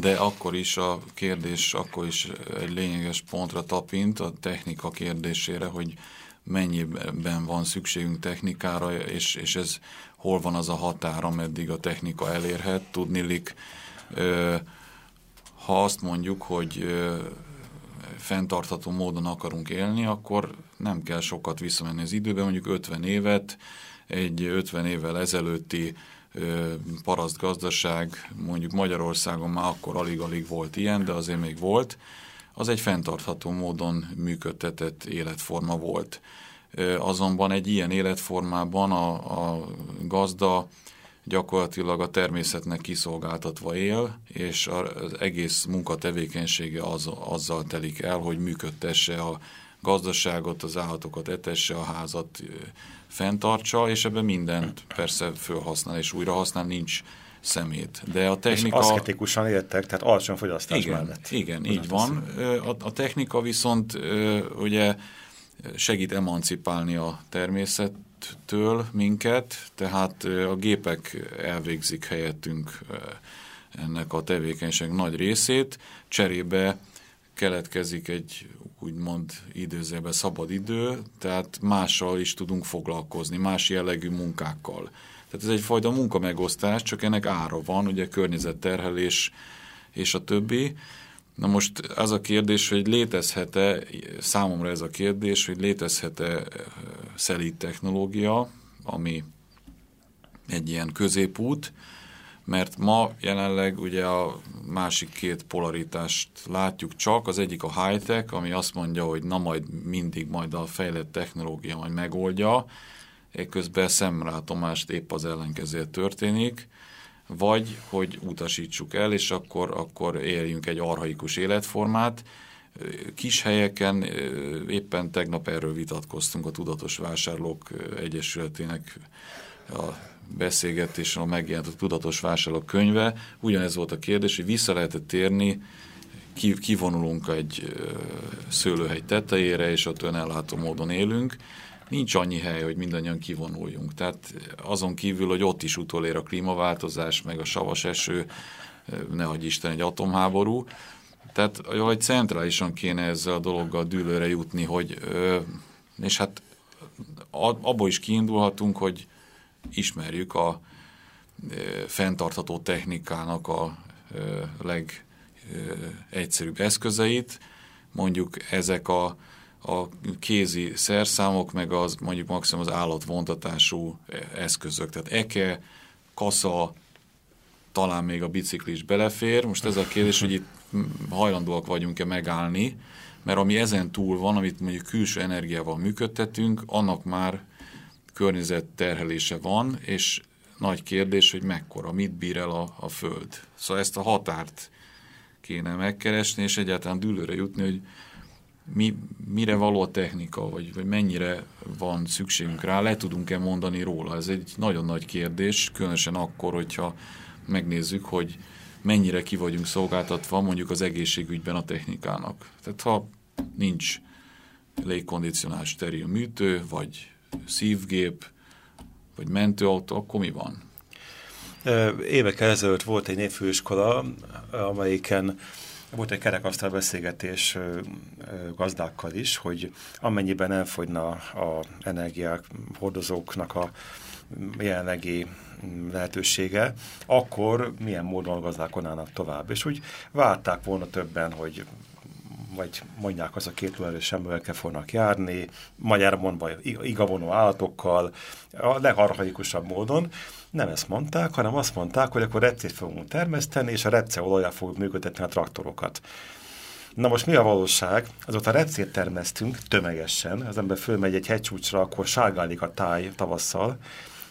de akkor is a kérdés, akkor is egy lényeges pontra tapint a technika kérdésére, hogy mennyiben van szükségünk technikára, és, és ez hol van az a határ, ameddig a technika elérhet. Tudnilik, ha azt mondjuk, hogy fenntartható módon akarunk élni, akkor nem kell sokat visszamenni az időben, mondjuk 50 évet, egy 50 évvel ezelőtti paraszt gazdaság, mondjuk Magyarországon már akkor alig-alig volt ilyen, de azért még volt, az egy fenntartható módon működtetett életforma volt. Azonban egy ilyen életformában a, a gazda gyakorlatilag a természetnek kiszolgáltatva él, és az egész munkatevékenysége az, azzal telik el, hogy működtesse a gazdaságot, az állatokat etesse, a házat fenntartsa, és ebben mindent persze felhasznál és újra használ, nincs szemét. De a technika... És aszketikusan éltek, tehát alacsony fogyasztás igen, mellett. Igen, így van. A, a technika viszont ugye segít emancipálni a természettől minket, tehát a gépek elvégzik helyettünk ennek a tevékenység nagy részét, cserébe keletkezik egy úgymond időzőben szabad idő, tehát mással is tudunk foglalkozni, más jellegű munkákkal. Tehát ez egyfajta munkamegosztás, csak ennek ára van, ugye környezetterhelés és a többi. Na most az a kérdés, hogy létezhet-e, számomra ez a kérdés, hogy létezhet-e szelít technológia, ami egy ilyen középút, mert ma jelenleg ugye a másik két polaritást látjuk csak, az egyik a high-tech, ami azt mondja, hogy na majd mindig majd a fejlett technológia majd megoldja, ekközben szemrátomást épp az ellenkező történik, vagy hogy utasítsuk el, és akkor, akkor éljünk egy arhaikus életformát. Kis helyeken éppen tegnap erről vitatkoztunk a Tudatos Vásárlók Egyesületének a beszélgetésen, a megjelent a Tudatos Vásárlók könyve. Ugyanez volt a kérdés, hogy vissza lehet térni, kivonulunk egy szőlőhegy tetejére, és ott önellátó módon élünk, nincs annyi hely, hogy mindannyian kivonuljunk. Tehát azon kívül, hogy ott is utolér a klímaváltozás, meg a savas eső, ne hagyj Isten egy atomháború. Tehát hogy centrálisan kéne ezzel a dologgal dűlőre jutni, hogy, és hát abból is kiindulhatunk, hogy ismerjük a fenntartható technikának a legegyszerűbb eszközeit, mondjuk ezek a a kézi szerszámok, meg az mondjuk maximum az állatvontatású eszközök. Tehát eke, kasza, talán még a biciklis belefér. Most ez a kérdés, hogy itt hajlandóak vagyunk-e megállni, mert ami ezen túl van, amit mondjuk külső energiával működtetünk, annak már környezetterhelése van, és nagy kérdés, hogy mekkora, mit bír el a, a Föld. Szóval ezt a határt kéne megkeresni, és egyáltalán dűlőre jutni, hogy mi, mire való a technika, vagy, vagy mennyire van szükségünk rá, le tudunk-e mondani róla. Ez egy nagyon nagy kérdés, különösen akkor, hogyha megnézzük, hogy mennyire ki vagyunk szolgáltatva mondjuk az egészségügyben a technikának. Tehát ha nincs légkondicionált steril műtő, vagy szívgép, vagy mentőautó, akkor mi van? Évekkel ezelőtt volt egy népfőiskola, amelyiken volt egy kerekasztal beszélgetés gazdákkal is, hogy amennyiben elfogyna a energiák hordozóknak a jelenlegi lehetősége, akkor milyen módon gazdálkodnának tovább. És úgy várták volna többen, hogy vagy mondják az a két lóerős emberekkel fognak járni, magyarra mondva igavonó állatokkal, a legarhaikusabb módon. Nem ezt mondták, hanem azt mondták, hogy akkor repcét fogunk termeszteni, és a repce olajjal fogunk működtetni a traktorokat. Na most mi a valóság? Azóta repcét termesztünk tömegesen, az ember fölmegy egy hegycsúcsra, akkor sárgálik a táj tavasszal,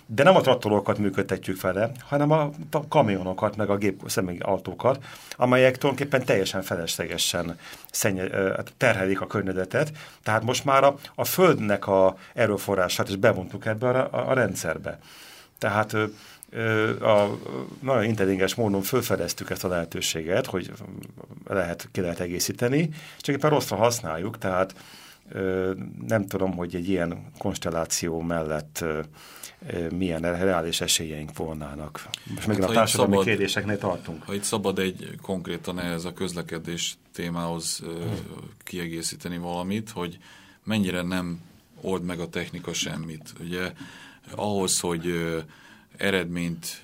de nem a traktorokat működtetjük vele, hanem a kamionokat, meg a gép autókat, amelyek tulajdonképpen teljesen feleslegesen szenny, terhelik a környezetet. Tehát most már a, a földnek a erőforrását is bevontuk ebbe a, a, a rendszerbe. Tehát a, nagyon intelligens módon felfedeztük ezt a lehetőséget, hogy lehet, ki lehet egészíteni, csak éppen rosszra használjuk, tehát nem tudom, hogy egy ilyen konstelláció mellett milyen reális esélyeink volnának. Most még hát, a társadalmi szabad, kérdéseknél tartunk. Ha itt szabad egy konkrétan ehhez a közlekedés témához hmm. kiegészíteni valamit, hogy mennyire nem old meg a technika semmit. Ugye ahhoz, hogy eredményt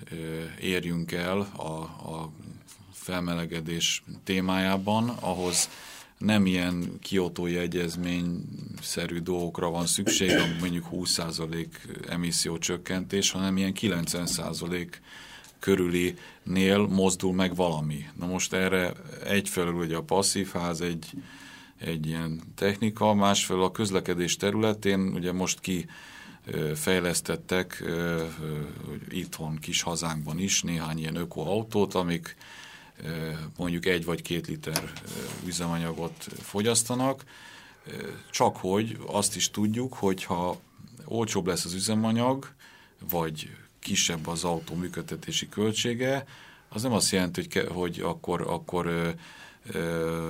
érjünk el a, a felmelegedés témájában, ahhoz nem ilyen kiotói egyezményszerű dolgokra van szükség, ami mondjuk 20% emisszió csökkentés, hanem ilyen 90% körülinél mozdul meg valami. Na most erre egyfelől ugye a passzív ház egy, egy ilyen technika, másfelől a közlekedés területén ugye most ki fejlesztettek itthon kis hazánkban is néhány ilyen ökoautót, amik mondjuk egy vagy két liter üzemanyagot fogyasztanak, csak hogy azt is tudjuk, hogy ha olcsóbb lesz az üzemanyag, vagy kisebb az autó működtetési költsége, az nem azt jelenti, hogy, hogy akkor, akkor ö, ö,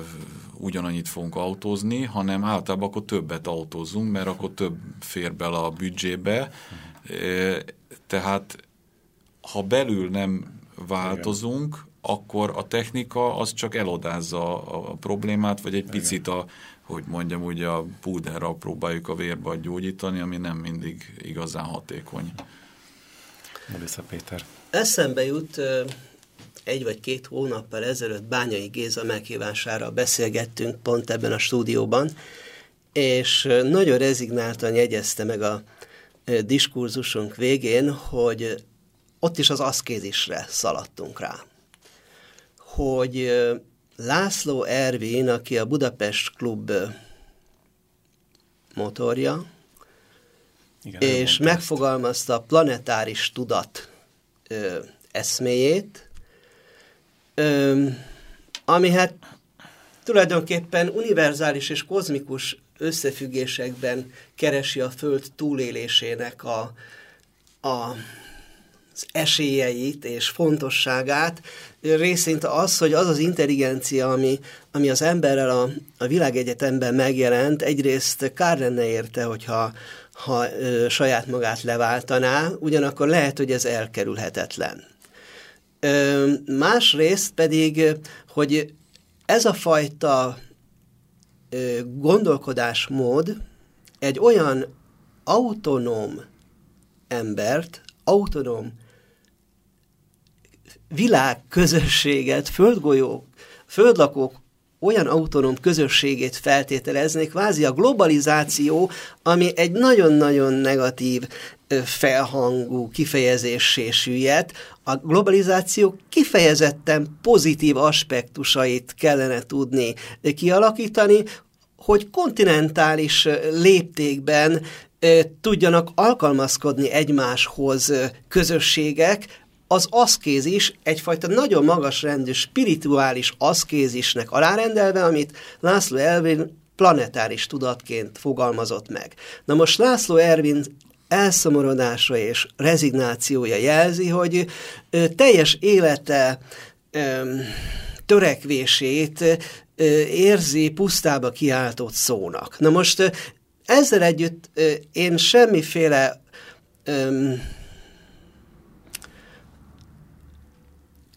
ugyanannyit fogunk autózni, hanem általában akkor többet autózunk, mert akkor több fér bele a büdzsébe. Tehát ha belül nem változunk, akkor a technika az csak elodázza a problémát, vagy egy picit a, hogy mondjam, ugye a púderral próbáljuk a vérbe gyógyítani, ami nem mindig igazán hatékony. Melissa Péter. Eszembe jut egy vagy két hónappal ezelőtt Bányai Géza meghívására beszélgettünk pont ebben a stúdióban, és nagyon rezignáltan jegyezte meg a diskurzusunk végén, hogy ott is az aszkézisre szaladtunk rá hogy László Ervin, aki a Budapest Klub motorja, Igen, és megfogalmazta a planetáris tudat ö, eszméjét, ö, ami hát tulajdonképpen univerzális és kozmikus összefüggésekben keresi a Föld túlélésének a, a az esélyeit és fontosságát, részint az, hogy az az intelligencia, ami, ami az emberrel a, a világegyetemben megjelent, egyrészt kár lenne érte, hogyha ha ö, saját magát leváltaná, ugyanakkor lehet, hogy ez elkerülhetetlen. Ö, másrészt pedig, hogy ez a fajta ö, gondolkodásmód egy olyan autonóm embert, autonóm világközösséget, földgolyók, földlakók olyan autonóm közösségét feltételeznék, kvázi a globalizáció, ami egy nagyon-nagyon negatív felhangú kifejezésé süllyedt, a globalizáció kifejezetten pozitív aspektusait kellene tudni kialakítani, hogy kontinentális léptékben tudjanak alkalmazkodni egymáshoz közösségek, az aszkézis egyfajta nagyon magas rendű spirituális aszkézisnek alárendelve, amit László Elvin planetáris tudatként fogalmazott meg. Na most László Ervin elszomorodása és rezignációja jelzi, hogy teljes élete törekvését érzi pusztába kiáltott szónak. Na most ezzel együtt én semmiféle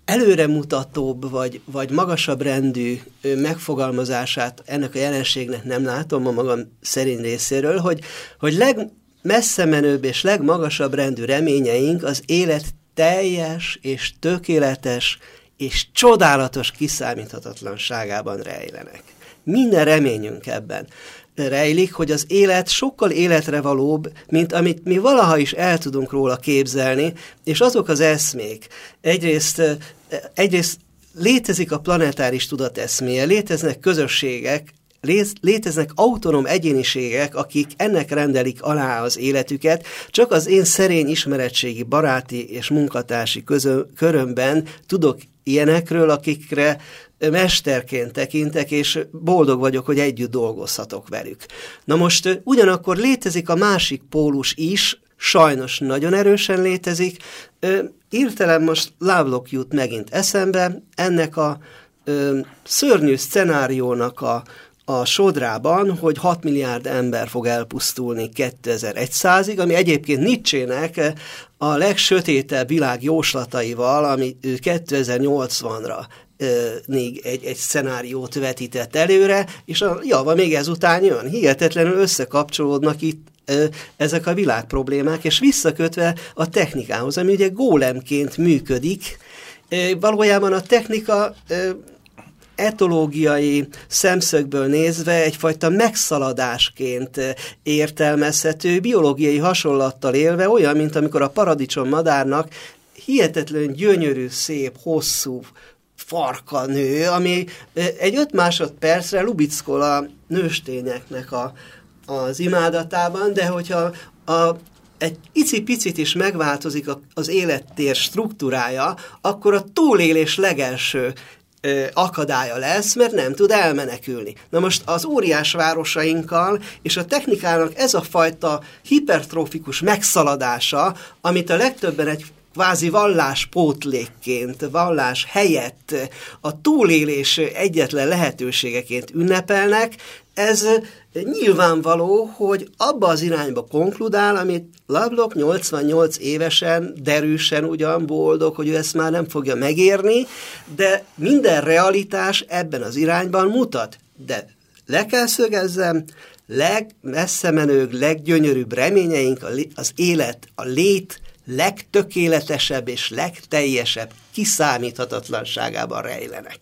előremutatóbb vagy, vagy magasabb rendű megfogalmazását ennek a jelenségnek nem látom a magam szerint részéről, hogy, hogy legmessze menőbb és legmagasabb rendű reményeink az élet teljes és tökéletes és csodálatos kiszámíthatatlanságában rejlenek. Minden reményünk ebben rejlik, hogy az élet sokkal életre valóbb, mint amit mi valaha is el tudunk róla képzelni, és azok az eszmék, egyrészt, egyrészt létezik a planetáris tudat eszméje, léteznek közösségek, léteznek autonóm egyéniségek, akik ennek rendelik alá az életüket, csak az én szerény ismeretségi, baráti és munkatársi közö, körömben tudok ilyenekről, akikre mesterként tekintek, és boldog vagyok, hogy együtt dolgozhatok velük. Na most ugyanakkor létezik a másik pólus is, sajnos nagyon erősen létezik. Írtelem most Lovelock jut megint eszembe, ennek a ö, szörnyű szenáriónak a, a sodrában, hogy 6 milliárd ember fog elpusztulni 2100-ig, ami egyébként Nietzsének a legsötétebb világ jóslataival, ami 2080-ra még egy, egy szenáriót vetített előre, és a java még ezután jön. Hihetetlenül összekapcsolódnak itt ezek a világ problémák, és visszakötve a technikához, ami ugye gólemként működik, valójában a technika etológiai szemszögből nézve egyfajta megszaladásként értelmezhető, biológiai hasonlattal élve, olyan, mint amikor a paradicsom madárnak hihetetlen gyönyörű, szép, hosszú farka nő, ami egy öt másodpercre lubickol a nőstényeknek a, az imádatában, de hogyha a, egy icipicit is megváltozik az élettér struktúrája, akkor a túlélés legelső akadálya lesz, mert nem tud elmenekülni. Na most az óriás városainkkal és a technikának ez a fajta hipertrofikus megszaladása, amit a legtöbben egy kvázi pótlékként, vallás helyett a túlélés egyetlen lehetőségeként ünnepelnek, ez nyilvánvaló, hogy abba az irányba konkludál, amit Lovelock 88 évesen, derűsen ugyan boldog, hogy ő ezt már nem fogja megérni, de minden realitás ebben az irányban mutat. De le kell szögezzem, legmessze leggyönyörűbb reményeink az élet, a lét legtökéletesebb és legteljesebb kiszámíthatatlanságában rejlenek.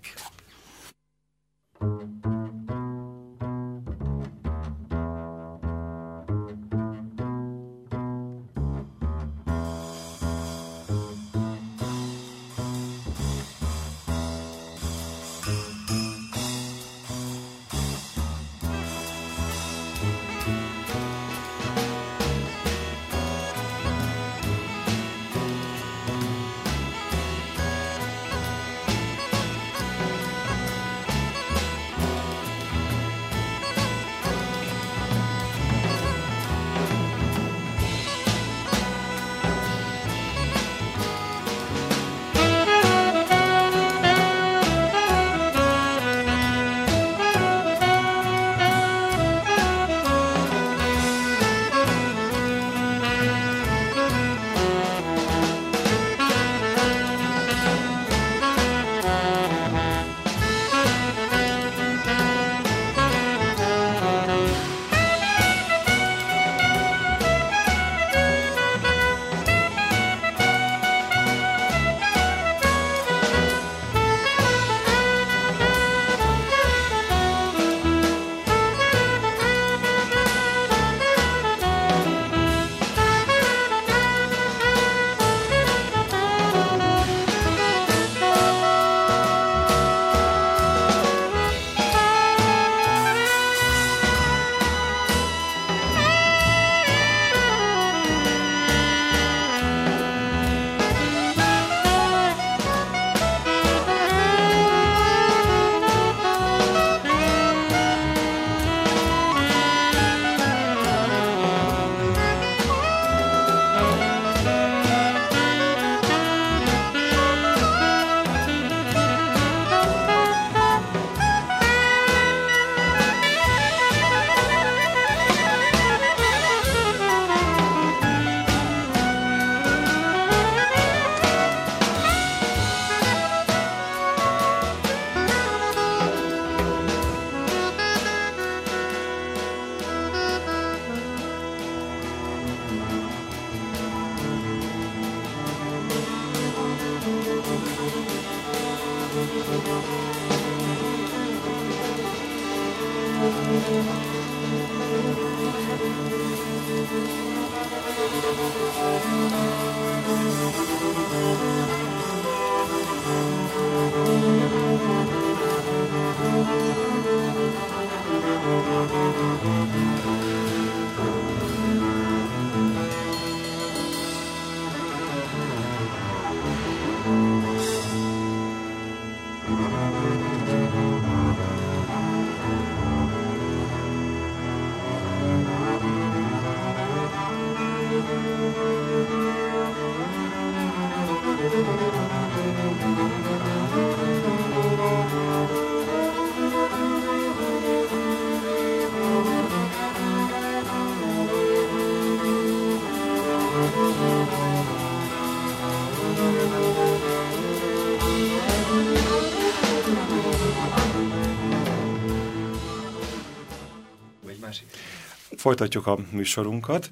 Folytatjuk a műsorunkat.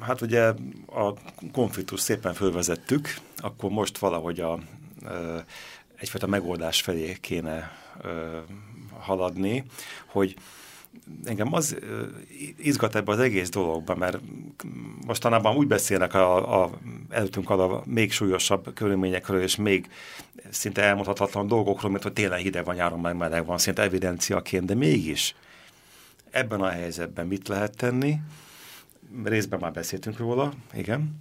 Hát ugye a konfliktus szépen fölvezettük, akkor most valahogy a egyfajta megoldás felé kéne haladni, hogy engem az izgat ebbe az egész dologban, mert mostanában úgy beszélnek a, a előttünk a még súlyosabb körülményekről, és még szinte elmondhatatlan dolgokról, mint hogy tényleg hideg van, nyáron meg meleg van, szinte evidenciaként, de mégis ebben a helyzetben mit lehet tenni? Részben már beszéltünk róla, igen.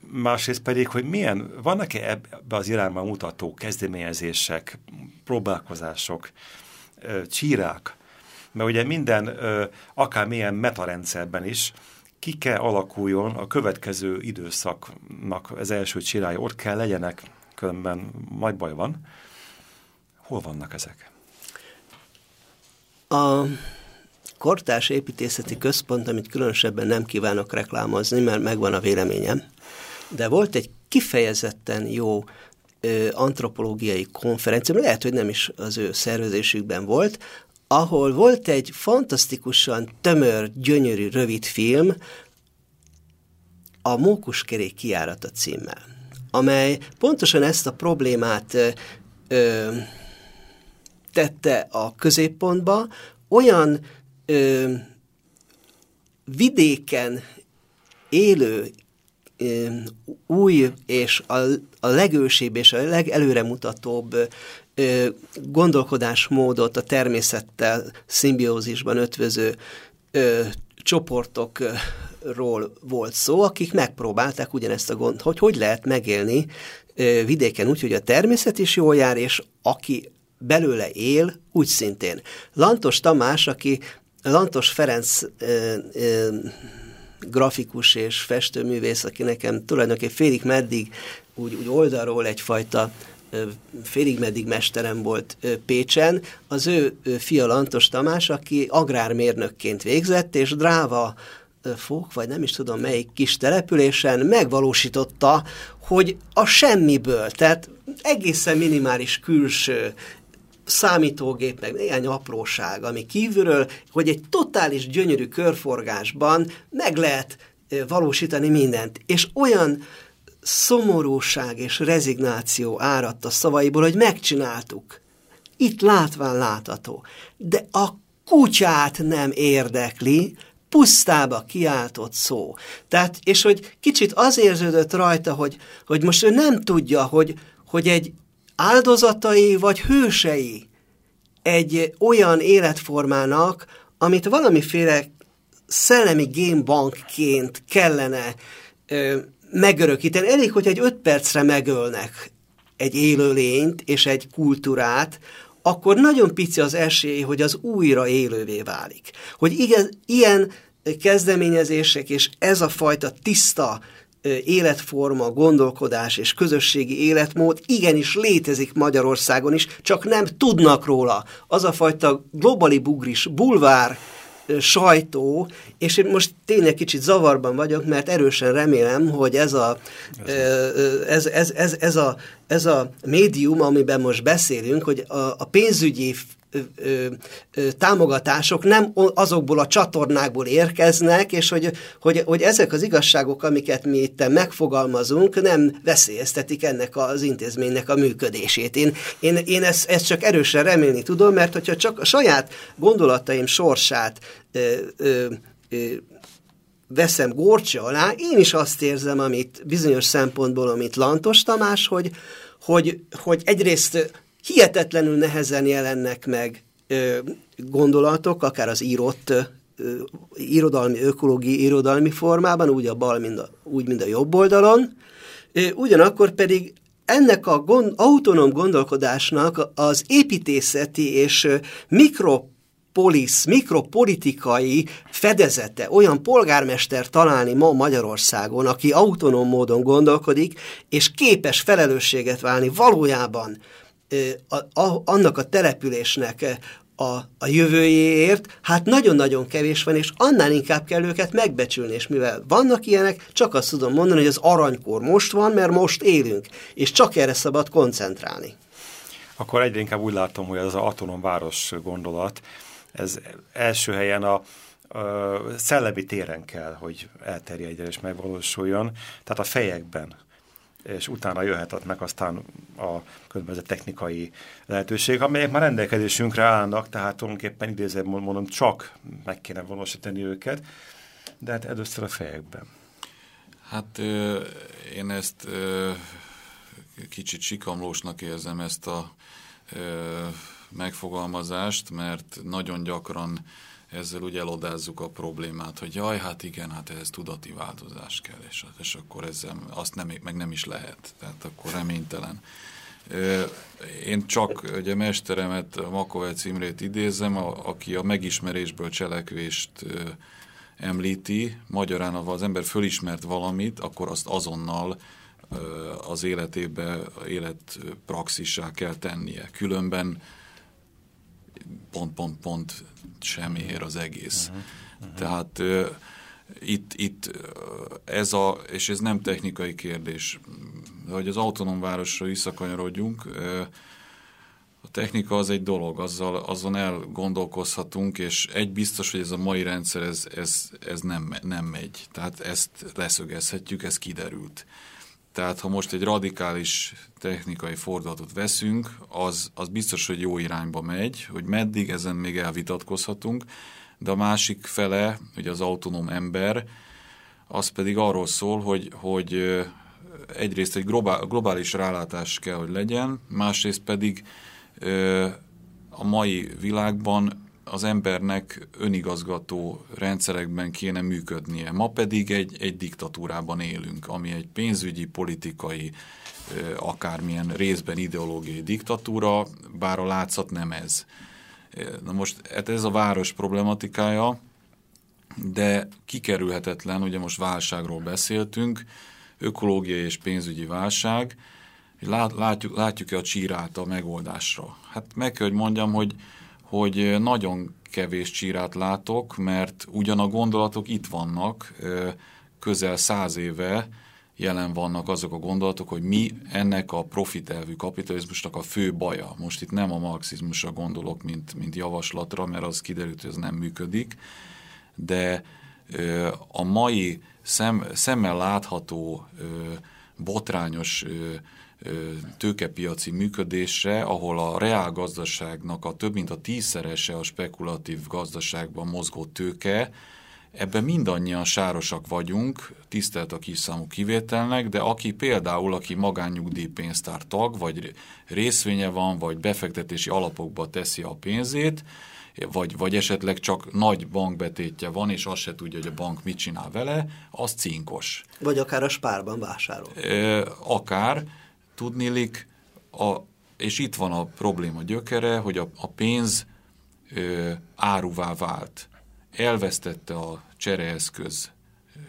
Másrészt pedig, hogy milyen, vannak-e ebbe az irányba mutató kezdeményezések, próbálkozások, csírák, mert ugye minden, akármilyen metarendszerben is, ki kell alakuljon a következő időszaknak az első csirája, ott kell legyenek, különben majd baj van. Hol vannak ezek? A Kortárs Építészeti Központ, amit különösebben nem kívánok reklámozni, mert megvan a véleményem, de volt egy kifejezetten jó ö, antropológiai konferencia, lehet, hogy nem is az ő szervezésükben volt, ahol volt egy fantasztikusan tömör, gyönyörű, rövid film, a Mókuskerék kiárata címmel, amely pontosan ezt a problémát ö, ö, tette a középpontba, olyan ö, vidéken élő ö, új és a, a legősibb és a legelőremutatóbb ö, gondolkodásmódot a természettel szimbiózisban ötvöző ö, csoportokról volt szó, akik megpróbálták ugyanezt a gond, hogy hogy lehet megélni vidéken úgy, hogy a természet is jól jár, és aki belőle él, úgy szintén. Lantos Tamás, aki Lantos Ferenc ö, ö, grafikus és festőművész, aki nekem tulajdonképpen félig meddig úgy, úgy oldalról egyfajta félig meddig mesterem volt Pécsen, az ő fia Lantos Tamás, aki agrármérnökként végzett, és Dráva Fók, vagy nem is tudom melyik kis településen megvalósította, hogy a semmiből, tehát egészen minimális külső számítógép, meg néhány apróság, ami kívülről, hogy egy totális gyönyörű körforgásban meg lehet valósítani mindent. És olyan szomorúság és rezignáció áradt a szavaiból, hogy megcsináltuk. Itt látván látható. De a kutyát nem érdekli, pusztába kiáltott szó. Tehát, és hogy kicsit az érződött rajta, hogy, hogy most ő nem tudja, hogy, hogy egy áldozatai vagy hősei egy olyan életformának, amit valamiféle szellemi gémbankként kellene ö, megörökíteni. Elég, hogy egy öt percre megölnek egy élőlényt és egy kultúrát, akkor nagyon pici az esély, hogy az újra élővé válik. Hogy igen, ilyen kezdeményezések és ez a fajta tiszta életforma, gondolkodás és közösségi életmód igenis létezik Magyarországon is, csak nem tudnak róla. Az a fajta globali bugris, bulvár sajtó, és én most tényleg kicsit zavarban vagyok, mert erősen remélem, hogy ez a, ez, ez, ez, ez, a, ez a médium, amiben most beszélünk, hogy a, a pénzügyi ö, ö, támogatások nem azokból a csatornákból érkeznek, és hogy, hogy, hogy ezek az igazságok, amiket mi itt megfogalmazunk, nem veszélyeztetik ennek az intézménynek a működését. Én, én, én ezt, ezt csak erősen remélni tudom, mert hogyha csak a saját gondolataim sorsát ö, ö, ö, veszem górcsa alá, én is azt érzem, amit bizonyos szempontból, amit Lantos Tamás, hogy, hogy, hogy egyrészt hihetetlenül nehezen jelennek meg ö, gondolatok, akár az írott ö, irodalmi, ökológiai irodalmi formában, úgy a bal, mind a, úgy, mind a jobb oldalon, ö, ugyanakkor pedig ennek a gond, autonóm gondolkodásnak az építészeti és mikro polisz, mikropolitikai fedezete, olyan polgármester találni ma Magyarországon, aki autonóm módon gondolkodik, és képes felelősséget válni valójában a, a, annak a településnek a, a jövőjéért, hát nagyon-nagyon kevés van, és annál inkább kell őket megbecsülni, és mivel vannak ilyenek, csak azt tudom mondani, hogy az aranykor most van, mert most élünk, és csak erre szabad koncentrálni. Akkor egyre inkább úgy látom, hogy ez az autonóm város gondolat, ez első helyen a, a szellemi téren kell, hogy elterjedjen és megvalósuljon, tehát a fejekben és utána jöhetnek aztán a különböző technikai lehetőség, amelyek már rendelkezésünkre állnak, tehát tulajdonképpen idézően mondom, csak meg kéne valósítani őket, de hát először a fejekben. Hát én ezt kicsit sikamlósnak érzem ezt a megfogalmazást, mert nagyon gyakran ezzel úgy elodázzuk a problémát, hogy jaj, hát igen, hát ez tudati változás kell, és, és akkor ezzel azt nem, meg nem is lehet, tehát akkor reménytelen. Én csak ugye mesteremet, Makovec Imrét idézem, a, aki a megismerésből cselekvést említi, magyarán ha az ember fölismert valamit, akkor azt azonnal az életébe, életpraxissá kell tennie. Különben pont, sem ér az egész. Uh-huh, uh-huh. Tehát uh, itt, itt ez a, és ez nem technikai kérdés, de hogy az autonóm városra visszakanyarodjunk, uh, a technika az egy dolog, azzal, azon elgondolkozhatunk, és egy biztos, hogy ez a mai rendszer, ez, ez, ez nem, nem megy. Tehát ezt leszögezhetjük, ez kiderült. Tehát ha most egy radikális technikai fordulatot veszünk, az, az biztos, hogy jó irányba megy, hogy meddig, ezen még elvitatkozhatunk, de a másik fele, ugye az autonóm ember, az pedig arról szól, hogy, hogy egyrészt egy globális rálátás kell, hogy legyen, másrészt pedig a mai világban az embernek önigazgató rendszerekben kéne működnie. Ma pedig egy, egy diktatúrában élünk, ami egy pénzügyi, politikai, akármilyen részben ideológiai diktatúra, bár a látszat nem ez. Na most hát ez a város problematikája, de kikerülhetetlen, ugye most válságról beszéltünk, ökológiai és pénzügyi válság, látjuk, látjuk-e a csírát a megoldásra? Hát meg kell, hogy mondjam, hogy hogy nagyon kevés csírát látok, mert ugyan a gondolatok itt vannak, közel száz éve jelen vannak azok a gondolatok, hogy mi ennek a profitelvű kapitalizmusnak a fő baja. Most itt nem a marxizmusra gondolok, mint, mint javaslatra, mert az kiderült, hogy ez nem működik, de a mai szem, szemmel látható botrányos tőkepiaci működésre, ahol a reálgazdaságnak a több mint a tízszerese a spekulatív gazdaságban mozgó tőke, ebben mindannyian sárosak vagyunk, tisztelt a kis számú kivételnek, de aki például, aki magánnyugdíjpénztár tag, vagy részvénye van, vagy befektetési alapokba teszi a pénzét, vagy, vagy esetleg csak nagy bankbetétje van, és azt se tudja, hogy a bank mit csinál vele, az cinkos. Vagy akár a spárban vásárol. Akár, Tudnélik, a, és itt van a probléma gyökere, hogy a, a pénz ö, áruvá vált. Elvesztette a csereeszköz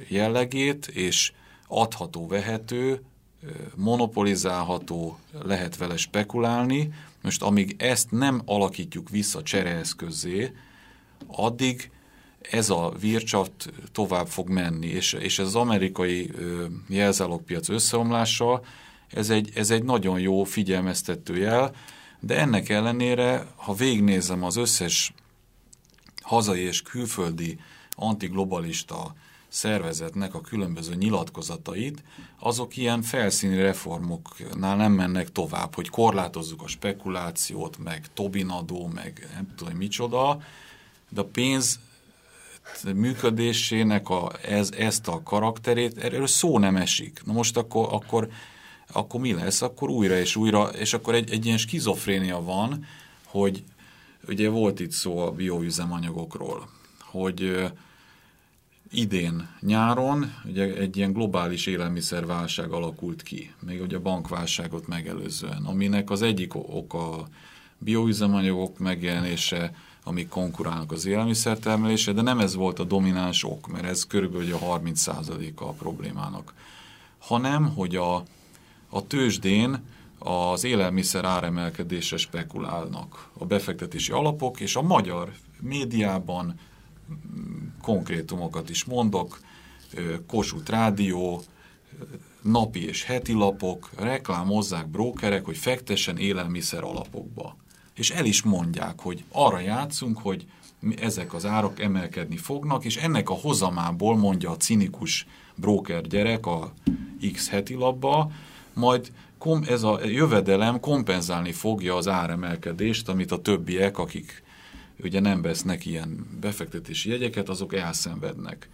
jellegét, és adható, vehető, monopolizálható, lehet vele spekulálni. Most amíg ezt nem alakítjuk vissza csereeszközé, addig ez a vircsat tovább fog menni, és, és az amerikai jelzálogpiac összeomlása ez egy, ez egy nagyon jó figyelmeztető jel, de ennek ellenére, ha végnézem az összes hazai és külföldi antiglobalista szervezetnek a különböző nyilatkozatait, azok ilyen felszíni reformoknál nem mennek tovább, hogy korlátozzuk a spekulációt, meg Tobinadó, meg nem tudom, micsoda, de a pénz működésének a, ez, ezt a karakterét, erről szó nem esik. Na most akkor, akkor akkor mi lesz? Akkor újra és újra, és akkor egy, egy ilyen skizofrénia van, hogy ugye volt itt szó a bioüzemanyagokról, hogy idén nyáron ugye egy ilyen globális élelmiszerválság alakult ki, még ugye a bankválságot megelőzően, aminek az egyik oka a bioüzemanyagok megjelenése, amik konkurálnak az élelmiszertermelése, de nem ez volt a domináns ok, mert ez körülbelül a 30%-a a problémának, hanem hogy a a tőzsdén az élelmiszer áremelkedésre spekulálnak a befektetési alapok, és a magyar médiában mm, konkrétumokat is mondok, Kossuth Rádió, napi és heti lapok reklámozzák brókerek, hogy fektessen élelmiszer alapokba. És el is mondják, hogy arra játszunk, hogy ezek az árak emelkedni fognak, és ennek a hozamából mondja a cinikus bróker gyerek a X heti labba, majd ez a jövedelem kompenzálni fogja az áremelkedést, amit a többiek, akik ugye nem vesznek ilyen befektetési jegyeket, azok elszenvednek.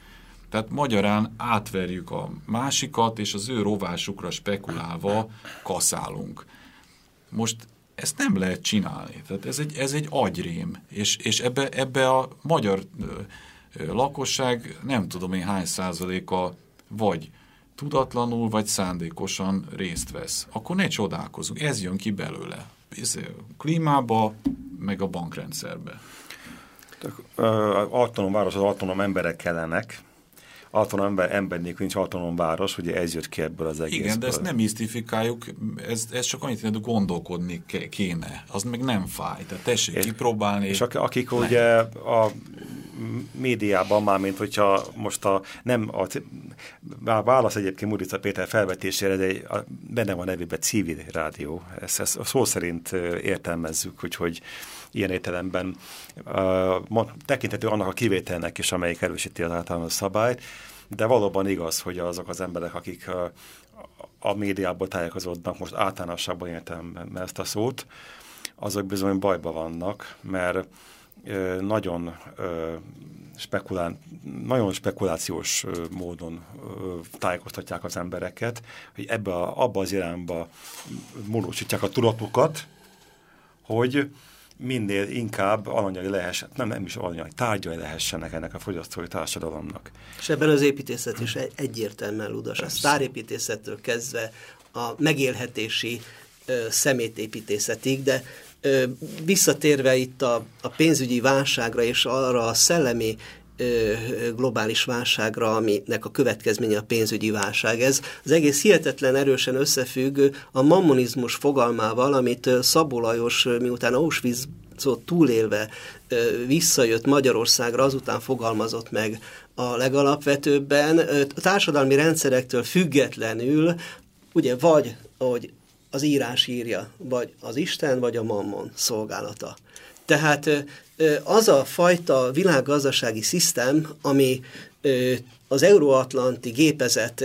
Tehát magyarán átverjük a másikat, és az ő rovásukra spekulálva kaszálunk. Most ezt nem lehet csinálni. Tehát ez egy, ez egy agyrém, és, és ebbe, ebbe a magyar ö, lakosság nem tudom én hány százaléka vagy tudatlanul, vagy szándékosan részt vesz. Akkor ne csodálkozunk, ez jön ki belőle. Ez a klímába, meg a bankrendszerbe. Autonóm város, az autonóm emberek kellenek, autonóm ember, ember nélkül nincs autonóm város, ugye ez jött ki ebből az egészből. Igen, de ezt nem misztifikáljuk, ez, ez csak annyit hogy gondolkodni kéne, az meg nem fáj, tehát tessék és, kipróbálni. És akik nem. ugye a médiában már, mint hogyha most a, nem a, a válasz egyébként Murica Péter felvetésére, de a, benne van nevében civil rádió, ezt, ezt szó szerint értelmezzük, úgyhogy ilyen értelemben uh, tekintető annak a kivételnek is, amelyik erősíti az általános szabályt, de valóban igaz, hogy azok az emberek, akik uh, a médiából tájékozódnak, most általánosabban értem ezt a szót, azok bizony bajba vannak, mert nagyon spekulál, nagyon spekulációs módon tájékoztatják az embereket, hogy ebbe a, abba az irányba monósítják a tudatukat, hogy minél inkább alanyai lehessen, nem, nem is alanyai, tárgyai lehessenek ennek a fogyasztói társadalomnak. És ebben az építészet is egyértelműen ludas. A sztárépítészettől kezdve a megélhetési ö, szemétépítészetig, de visszatérve itt a, a pénzügyi válságra és arra a szellemi globális válságra, aminek a következménye a pénzügyi válság. Ez az egész hihetetlen erősen összefügg a mammonizmus fogalmával, amit Szabó Lajos miután Auschwitz túlélve visszajött Magyarországra, azután fogalmazott meg a legalapvetőbben. A társadalmi rendszerektől függetlenül, ugye vagy, ahogy az írás írja, vagy az Isten, vagy a mammon szolgálata. Tehát az a fajta világgazdasági szisztem, ami az euróatlanti gépezet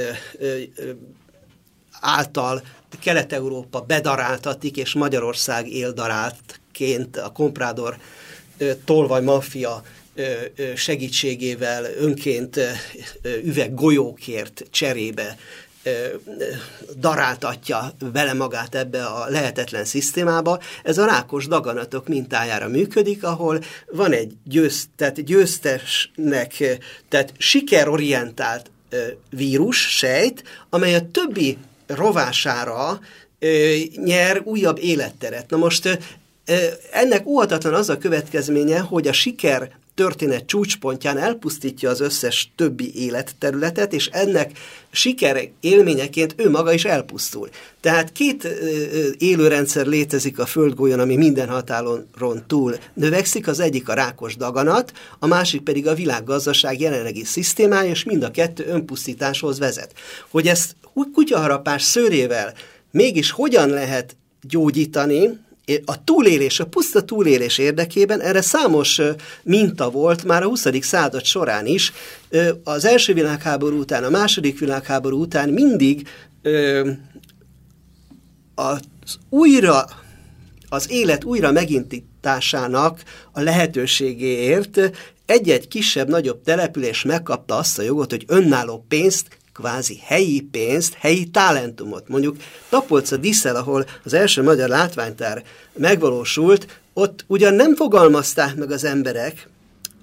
által Kelet-Európa bedaráltatik, és Magyarország éldaráltként a komprádor tolvaj maffia segítségével önként üveg golyókért cserébe daráltatja vele magát ebbe a lehetetlen szisztémába. Ez a rákos daganatok mintájára működik, ahol van egy győz, tehát győztesnek, tehát sikerorientált vírus, sejt, amely a többi rovására nyer újabb életteret. Na most ennek óhatatlan az a következménye, hogy a siker történet csúcspontján elpusztítja az összes többi életterületet, és ennek siker élményeként ő maga is elpusztul. Tehát két élőrendszer létezik a földgólyon, ami minden határon túl növekszik, az egyik a rákos daganat, a másik pedig a világgazdaság jelenlegi szisztémája, és mind a kettő önpusztításhoz vezet. Hogy ezt kutyaharapás szőrével mégis hogyan lehet gyógyítani, a túlélés, a puszta túlélés érdekében erre számos minta volt már a 20. század során is. Az első világháború után, a második világháború után mindig az újra, az élet újra megintításának a lehetőségéért egy-egy kisebb-nagyobb település megkapta azt a jogot, hogy önálló pénzt kvázi helyi pénzt, helyi talentumot. Mondjuk Tapolca Diszel, ahol az első magyar látványtár megvalósult, ott ugyan nem fogalmazták meg az emberek,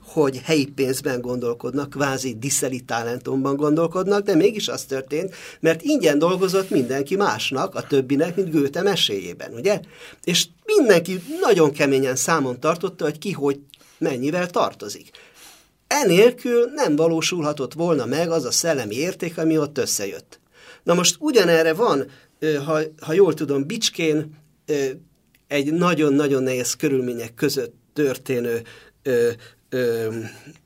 hogy helyi pénzben gondolkodnak, kvázi diszeli talentumban gondolkodnak, de mégis az történt, mert ingyen dolgozott mindenki másnak, a többinek, mint Gőte meséjében, ugye? És mindenki nagyon keményen számon tartotta, hogy ki hogy mennyivel tartozik. Enélkül nem valósulhatott volna meg az a szellemi érték, ami ott összejött. Na most ugyanerre van, ha, ha jól tudom, Bicskén egy nagyon-nagyon nehéz körülmények között történő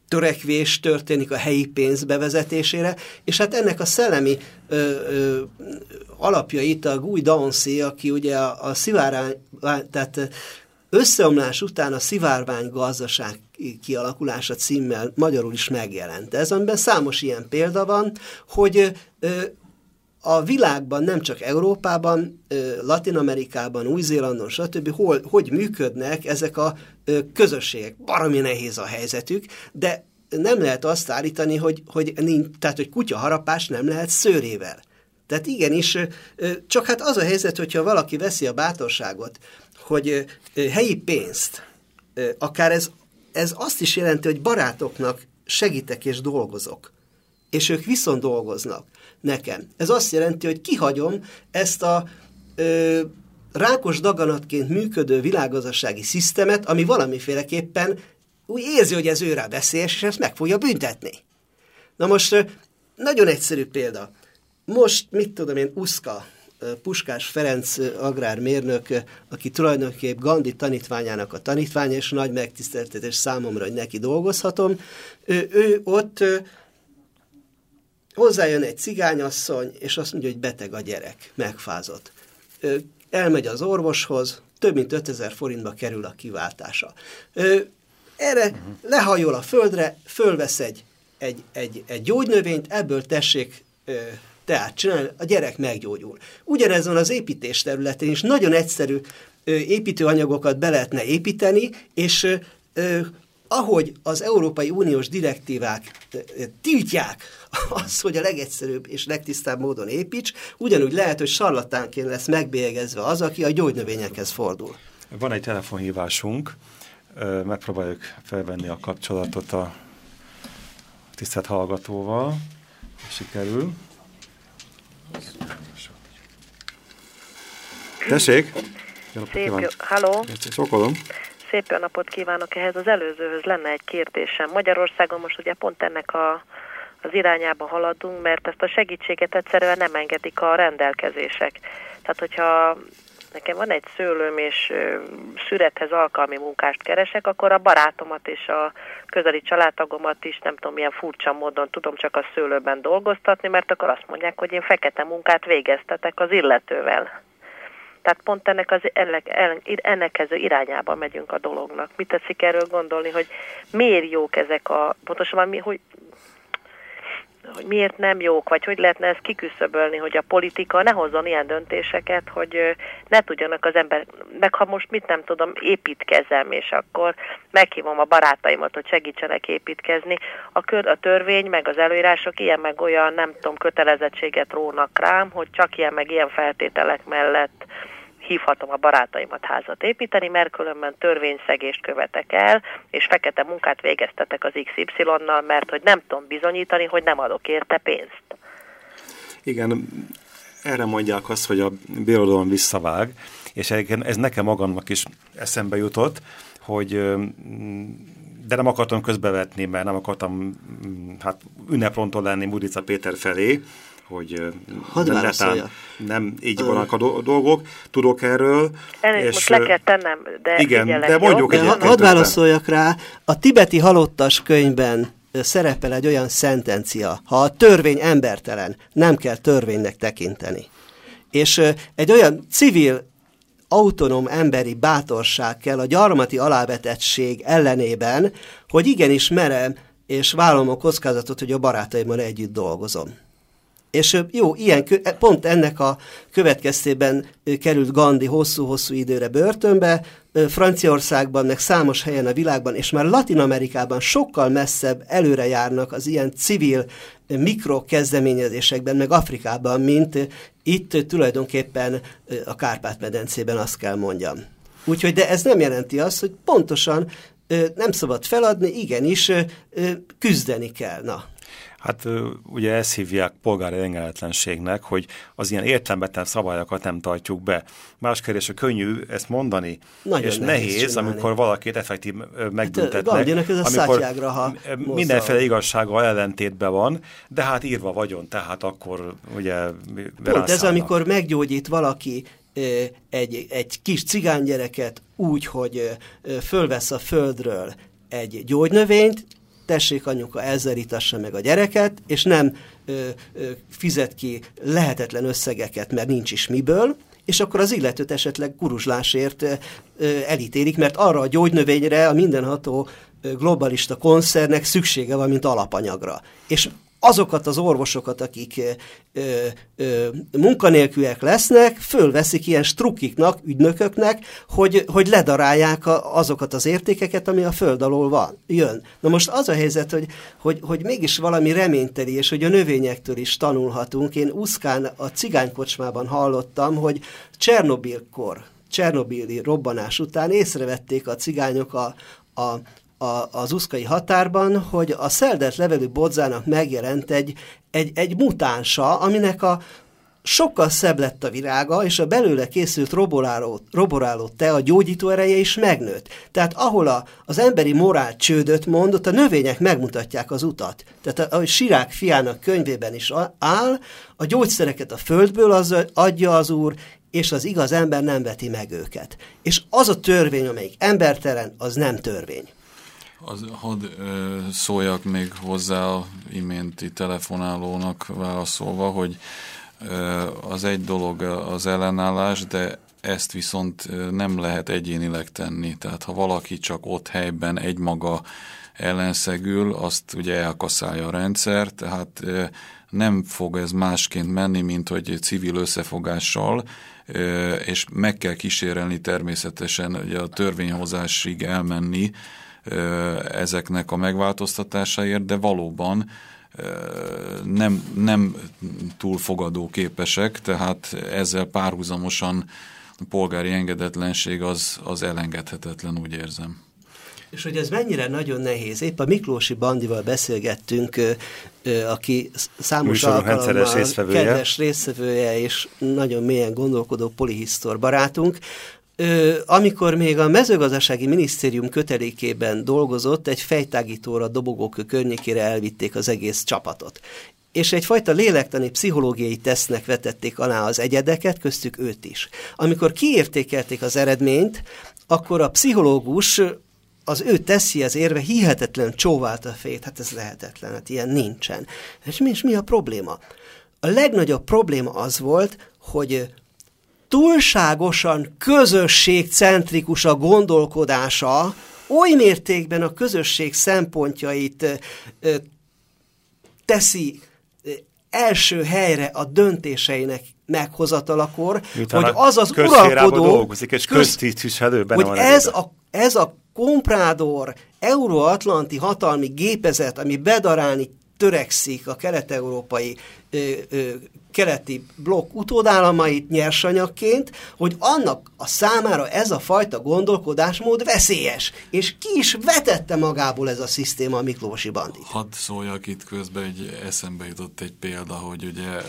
törekvés történik a helyi pénz bevezetésére, és hát ennek a szellemi ö, ö, alapjait a Guy Dansy, aki ugye a, a szivárány, tehát összeomlás után a szivárvány gazdaság kialakulása címmel magyarul is megjelent ez, amiben számos ilyen példa van, hogy a világban, nem csak Európában, Latin Amerikában, Új-Zélandon, stb., hol, hogy működnek ezek a közösségek. Baromi nehéz a helyzetük, de nem lehet azt állítani, hogy, hogy, nincs, tehát, hogy kutya harapás nem lehet szőrével. Tehát igenis, csak hát az a helyzet, hogyha valaki veszi a bátorságot, hogy helyi pénzt, akár ez, ez azt is jelenti, hogy barátoknak segítek és dolgozok, és ők viszont dolgoznak nekem. Ez azt jelenti, hogy kihagyom ezt a ö, rákos daganatként működő világgazdasági szisztemet, ami valamiféleképpen úgy érzi, hogy ez őrá veszélyes, és ezt meg fogja büntetni. Na most nagyon egyszerű példa. Most, mit tudom én, Uszka, Puskás Ferenc agrármérnök, aki tulajdonképp Gandhi tanítványának a tanítványa, és nagy megtiszteltetés számomra, hogy neki dolgozhatom. Ő, ő ott hozzájön egy cigányasszony, és azt mondja, hogy beteg a gyerek, megfázott. Elmegy az orvoshoz, több mint 5000 forintba kerül a kiváltása. Erre lehajol a földre, fölvesz egy, egy, egy, egy gyógynövényt, ebből tessék teát csinálni, a gyerek meggyógyul. Ugyanez van az építés területén is, nagyon egyszerű építőanyagokat be lehetne építeni, és ahogy az Európai Uniós direktívák tiltják az, hogy a legegyszerűbb és legtisztább módon építs, ugyanúgy lehet, hogy sarlatánként lesz megbélyegezve az, aki a gyógynövényekhez fordul. Van egy telefonhívásunk, megpróbáljuk felvenni a kapcsolatot a tisztelt hallgatóval. Sikerül. Tessék! Jó napot Szép jó, halló! Sokolom! Szép jó napot kívánok! Ehhez az előzőhöz lenne egy kérdésem. Magyarországon most ugye pont ennek a, az irányába haladunk, mert ezt a segítséget egyszerűen nem engedik a rendelkezések. Tehát, hogyha nekem van egy szőlőm, és szürethez alkalmi munkást keresek, akkor a barátomat és a közeli családtagomat is nem tudom milyen furcsa módon tudom csak a szőlőben dolgoztatni, mert akkor azt mondják, hogy én fekete munkát végeztetek az illetővel. Tehát pont ennek az ennekező irányába megyünk a dolognak. Mit tetszik erről gondolni, hogy miért jók ezek a, pontosabban mi, hogy hogy miért nem jók, vagy hogy lehetne ezt kiküszöbölni, hogy a politika ne hozzon ilyen döntéseket, hogy ne tudjanak az ember, meg ha most mit nem tudom, építkezem, és akkor meghívom a barátaimat, hogy segítsenek építkezni. A, kör, a törvény, meg az előírások ilyen meg olyan, nem tudom, kötelezettséget rónak rám, hogy csak ilyen meg ilyen feltételek mellett hívhatom a barátaimat házat építeni, mert különben törvényszegést követek el, és fekete munkát végeztetek az XY-nal, mert hogy nem tudom bizonyítani, hogy nem adok érte pénzt. Igen, erre mondják azt, hogy a birodalom visszavág, és ez nekem magamnak is eszembe jutott, hogy de nem akartam közbevetni, mert nem akartam hát ünneprontól lenni Mudica Péter felé, hogy netán nem így vannak a dolgok, tudok erről. Elég, és, most le kell tennem, de Igen, de mondjuk egy Hadd válaszoljak rá, a tibeti halottas könyvben szerepel egy olyan szentencia, ha a törvény embertelen, nem kell törvénynek tekinteni. És egy olyan civil autonóm emberi bátorság kell a gyarmati alávetettség ellenében, hogy igenis merem és vállalom a kockázatot, hogy a barátaimmal együtt dolgozom. És jó, ilyen, e, pont ennek a következtében került Gandhi hosszú-hosszú időre börtönbe, Franciaországban, meg számos helyen a világban, és már Latin Amerikában sokkal messzebb előre járnak az ilyen civil mikrokezdeményezésekben, meg Afrikában, mint itt tulajdonképpen a Kárpát-medencében azt kell mondjam. Úgyhogy, de ez nem jelenti azt, hogy pontosan nem szabad feladni, igenis küzdeni kell. Na, Hát ugye ezt hívják polgári engedetlenségnek, hogy az ilyen értelmetlen szabályokat nem tartjuk be. Más kérdés, a könnyű ezt mondani, Nagyon és nehéz, nehéz amikor valakit effektív megbüntetnek. Hát, ez a amikor ha mindenféle igazsággal ellentétben van, de hát írva vagyon, tehát akkor ugye Pont ez, amikor meggyógyít valaki egy, egy kis cigánygyereket úgy, hogy fölvesz a földről egy gyógynövényt, tessék anyuka, ezzel itassa meg a gyereket, és nem ö, ö, fizet ki lehetetlen összegeket, mert nincs is miből, és akkor az illetőt esetleg kuruzslásért elítélik, mert arra a gyógynövényre a mindenható globalista koncernek szüksége van, mint alapanyagra. És azokat az orvosokat, akik ö, ö, munkanélküliek lesznek, fölveszik ilyen strukiknak, ügynököknek, hogy, hogy ledarálják a, azokat az értékeket, ami a föld alól van, jön. Na most az a helyzet, hogy, hogy, hogy mégis valami reményteli, és hogy a növényektől is tanulhatunk. Én Uszkán a cigánykocsmában hallottam, hogy Csernobilkor, Csernobili robbanás után észrevették a cigányok a, a, a, az uszkai határban, hogy a szeldet levelő bodzának megjelent egy, egy, egy mutánsa, aminek a sokkal szebb lett a virága, és a belőle készült roboráló, roboráló te, a gyógyító ereje is megnőtt. Tehát ahol a, az emberi morál csődöt mond, ott a növények megmutatják az utat. Tehát ahogy Sirák fiának könyvében is áll, a gyógyszereket a földből az, adja az úr, és az igaz ember nem veti meg őket. És az a törvény, amelyik embertelen, az nem törvény. Az, hadd ö, szóljak még hozzá a iménti telefonálónak válaszolva, hogy ö, az egy dolog az ellenállás, de ezt viszont nem lehet egyénileg tenni. Tehát ha valaki csak ott helyben egymaga ellenszegül, azt ugye elkaszálja a rendszer, tehát nem fog ez másként menni, mint hogy civil összefogással, és meg kell kísérelni természetesen ugye a törvényhozásig elmenni, ezeknek a megváltoztatásáért, de valóban nem, nem túl fogadóképesek, tehát ezzel párhuzamosan a polgári engedetlenség az, az elengedhetetlen, úgy érzem. És hogy ez mennyire nagyon nehéz. Épp a Miklósi Bandival beszélgettünk, aki számos alkalommal kedves résztvevője és nagyon mélyen gondolkodó polihisztor barátunk, amikor még a mezőgazdasági minisztérium kötelékében dolgozott, egy fejtágítóra dobogók környékére elvitték az egész csapatot. És egyfajta lélektani pszichológiai tesznek vetették alá az egyedeket, köztük őt is. Amikor kiértékelték az eredményt, akkor a pszichológus az ő az érve hihetetlen csóvált a fejét, hát ez lehetetlen, hát ilyen nincsen. És mi, és mi a probléma? A legnagyobb probléma az volt, hogy túlságosan közösségcentrikus a gondolkodása, oly mértékben a közösség szempontjait teszi első helyre a döntéseinek meghozatalakor, Miután hogy az az uralkodó... dolgozik, és köz, hogy van ez a, ez a komprádor euróatlanti hatalmi gépezet, ami bedarálni törekszik a kelet-európai keleti blokk utódállamait nyersanyagként, hogy annak a számára ez a fajta gondolkodásmód veszélyes, és ki is vetette magából ez a szisztéma a Miklósi bandit. Hadd szóljak itt közben, hogy eszembe jutott egy példa, hogy ugye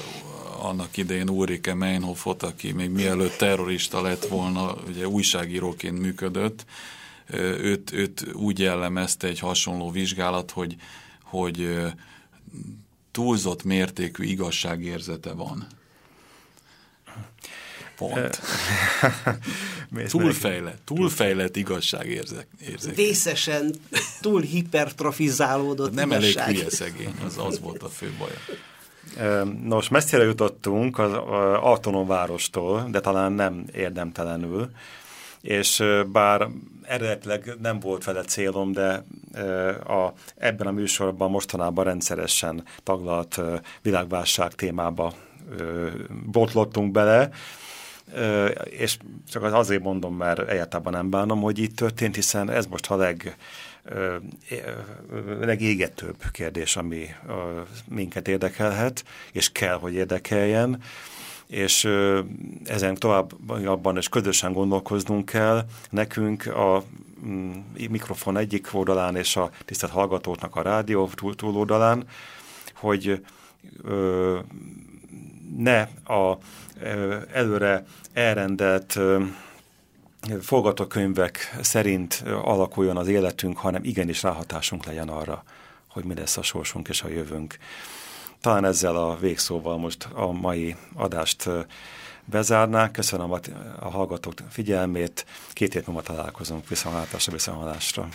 annak idején Ulrike Meinhofot, aki még mielőtt terrorista lett volna, ugye újságíróként működött, őt, őt úgy jellemezte egy hasonló vizsgálat, hogy, hogy túlzott mértékű igazságérzete van. Pont. túlfejlett, túlfejlett igazságérzet. Vészesen túl hipertrofizálódott Nem elég hülye szegény, az, az volt a fő baj. Nos, messzire jutottunk az autonóm várostól, de talán nem érdemtelenül, és bár eredetileg nem volt vele célom, de a, ebben a műsorban mostanában rendszeresen taglalt világválság témába botlottunk bele, és csak azért mondom, mert egyáltalán nem bánom, hogy így történt, hiszen ez most a leg, legégetőbb kérdés, ami minket érdekelhet, és kell, hogy érdekeljen és ezen továbban is közösen gondolkoznunk kell. Nekünk a mm, mikrofon egyik oldalán és a tisztelt hallgatóknak a rádió túloldalán, hogy ne a előre elrendelt forgatókönyvek szerint alakuljon az életünk, hanem igenis ráhatásunk legyen arra, hogy mi lesz a sorsunk és a jövőnk. Talán ezzel a végszóval most a mai adást bezárnánk. Köszönöm a, a hallgatók figyelmét. Két hét múlva találkozunk. Viszontlátásra, viszontlátásra.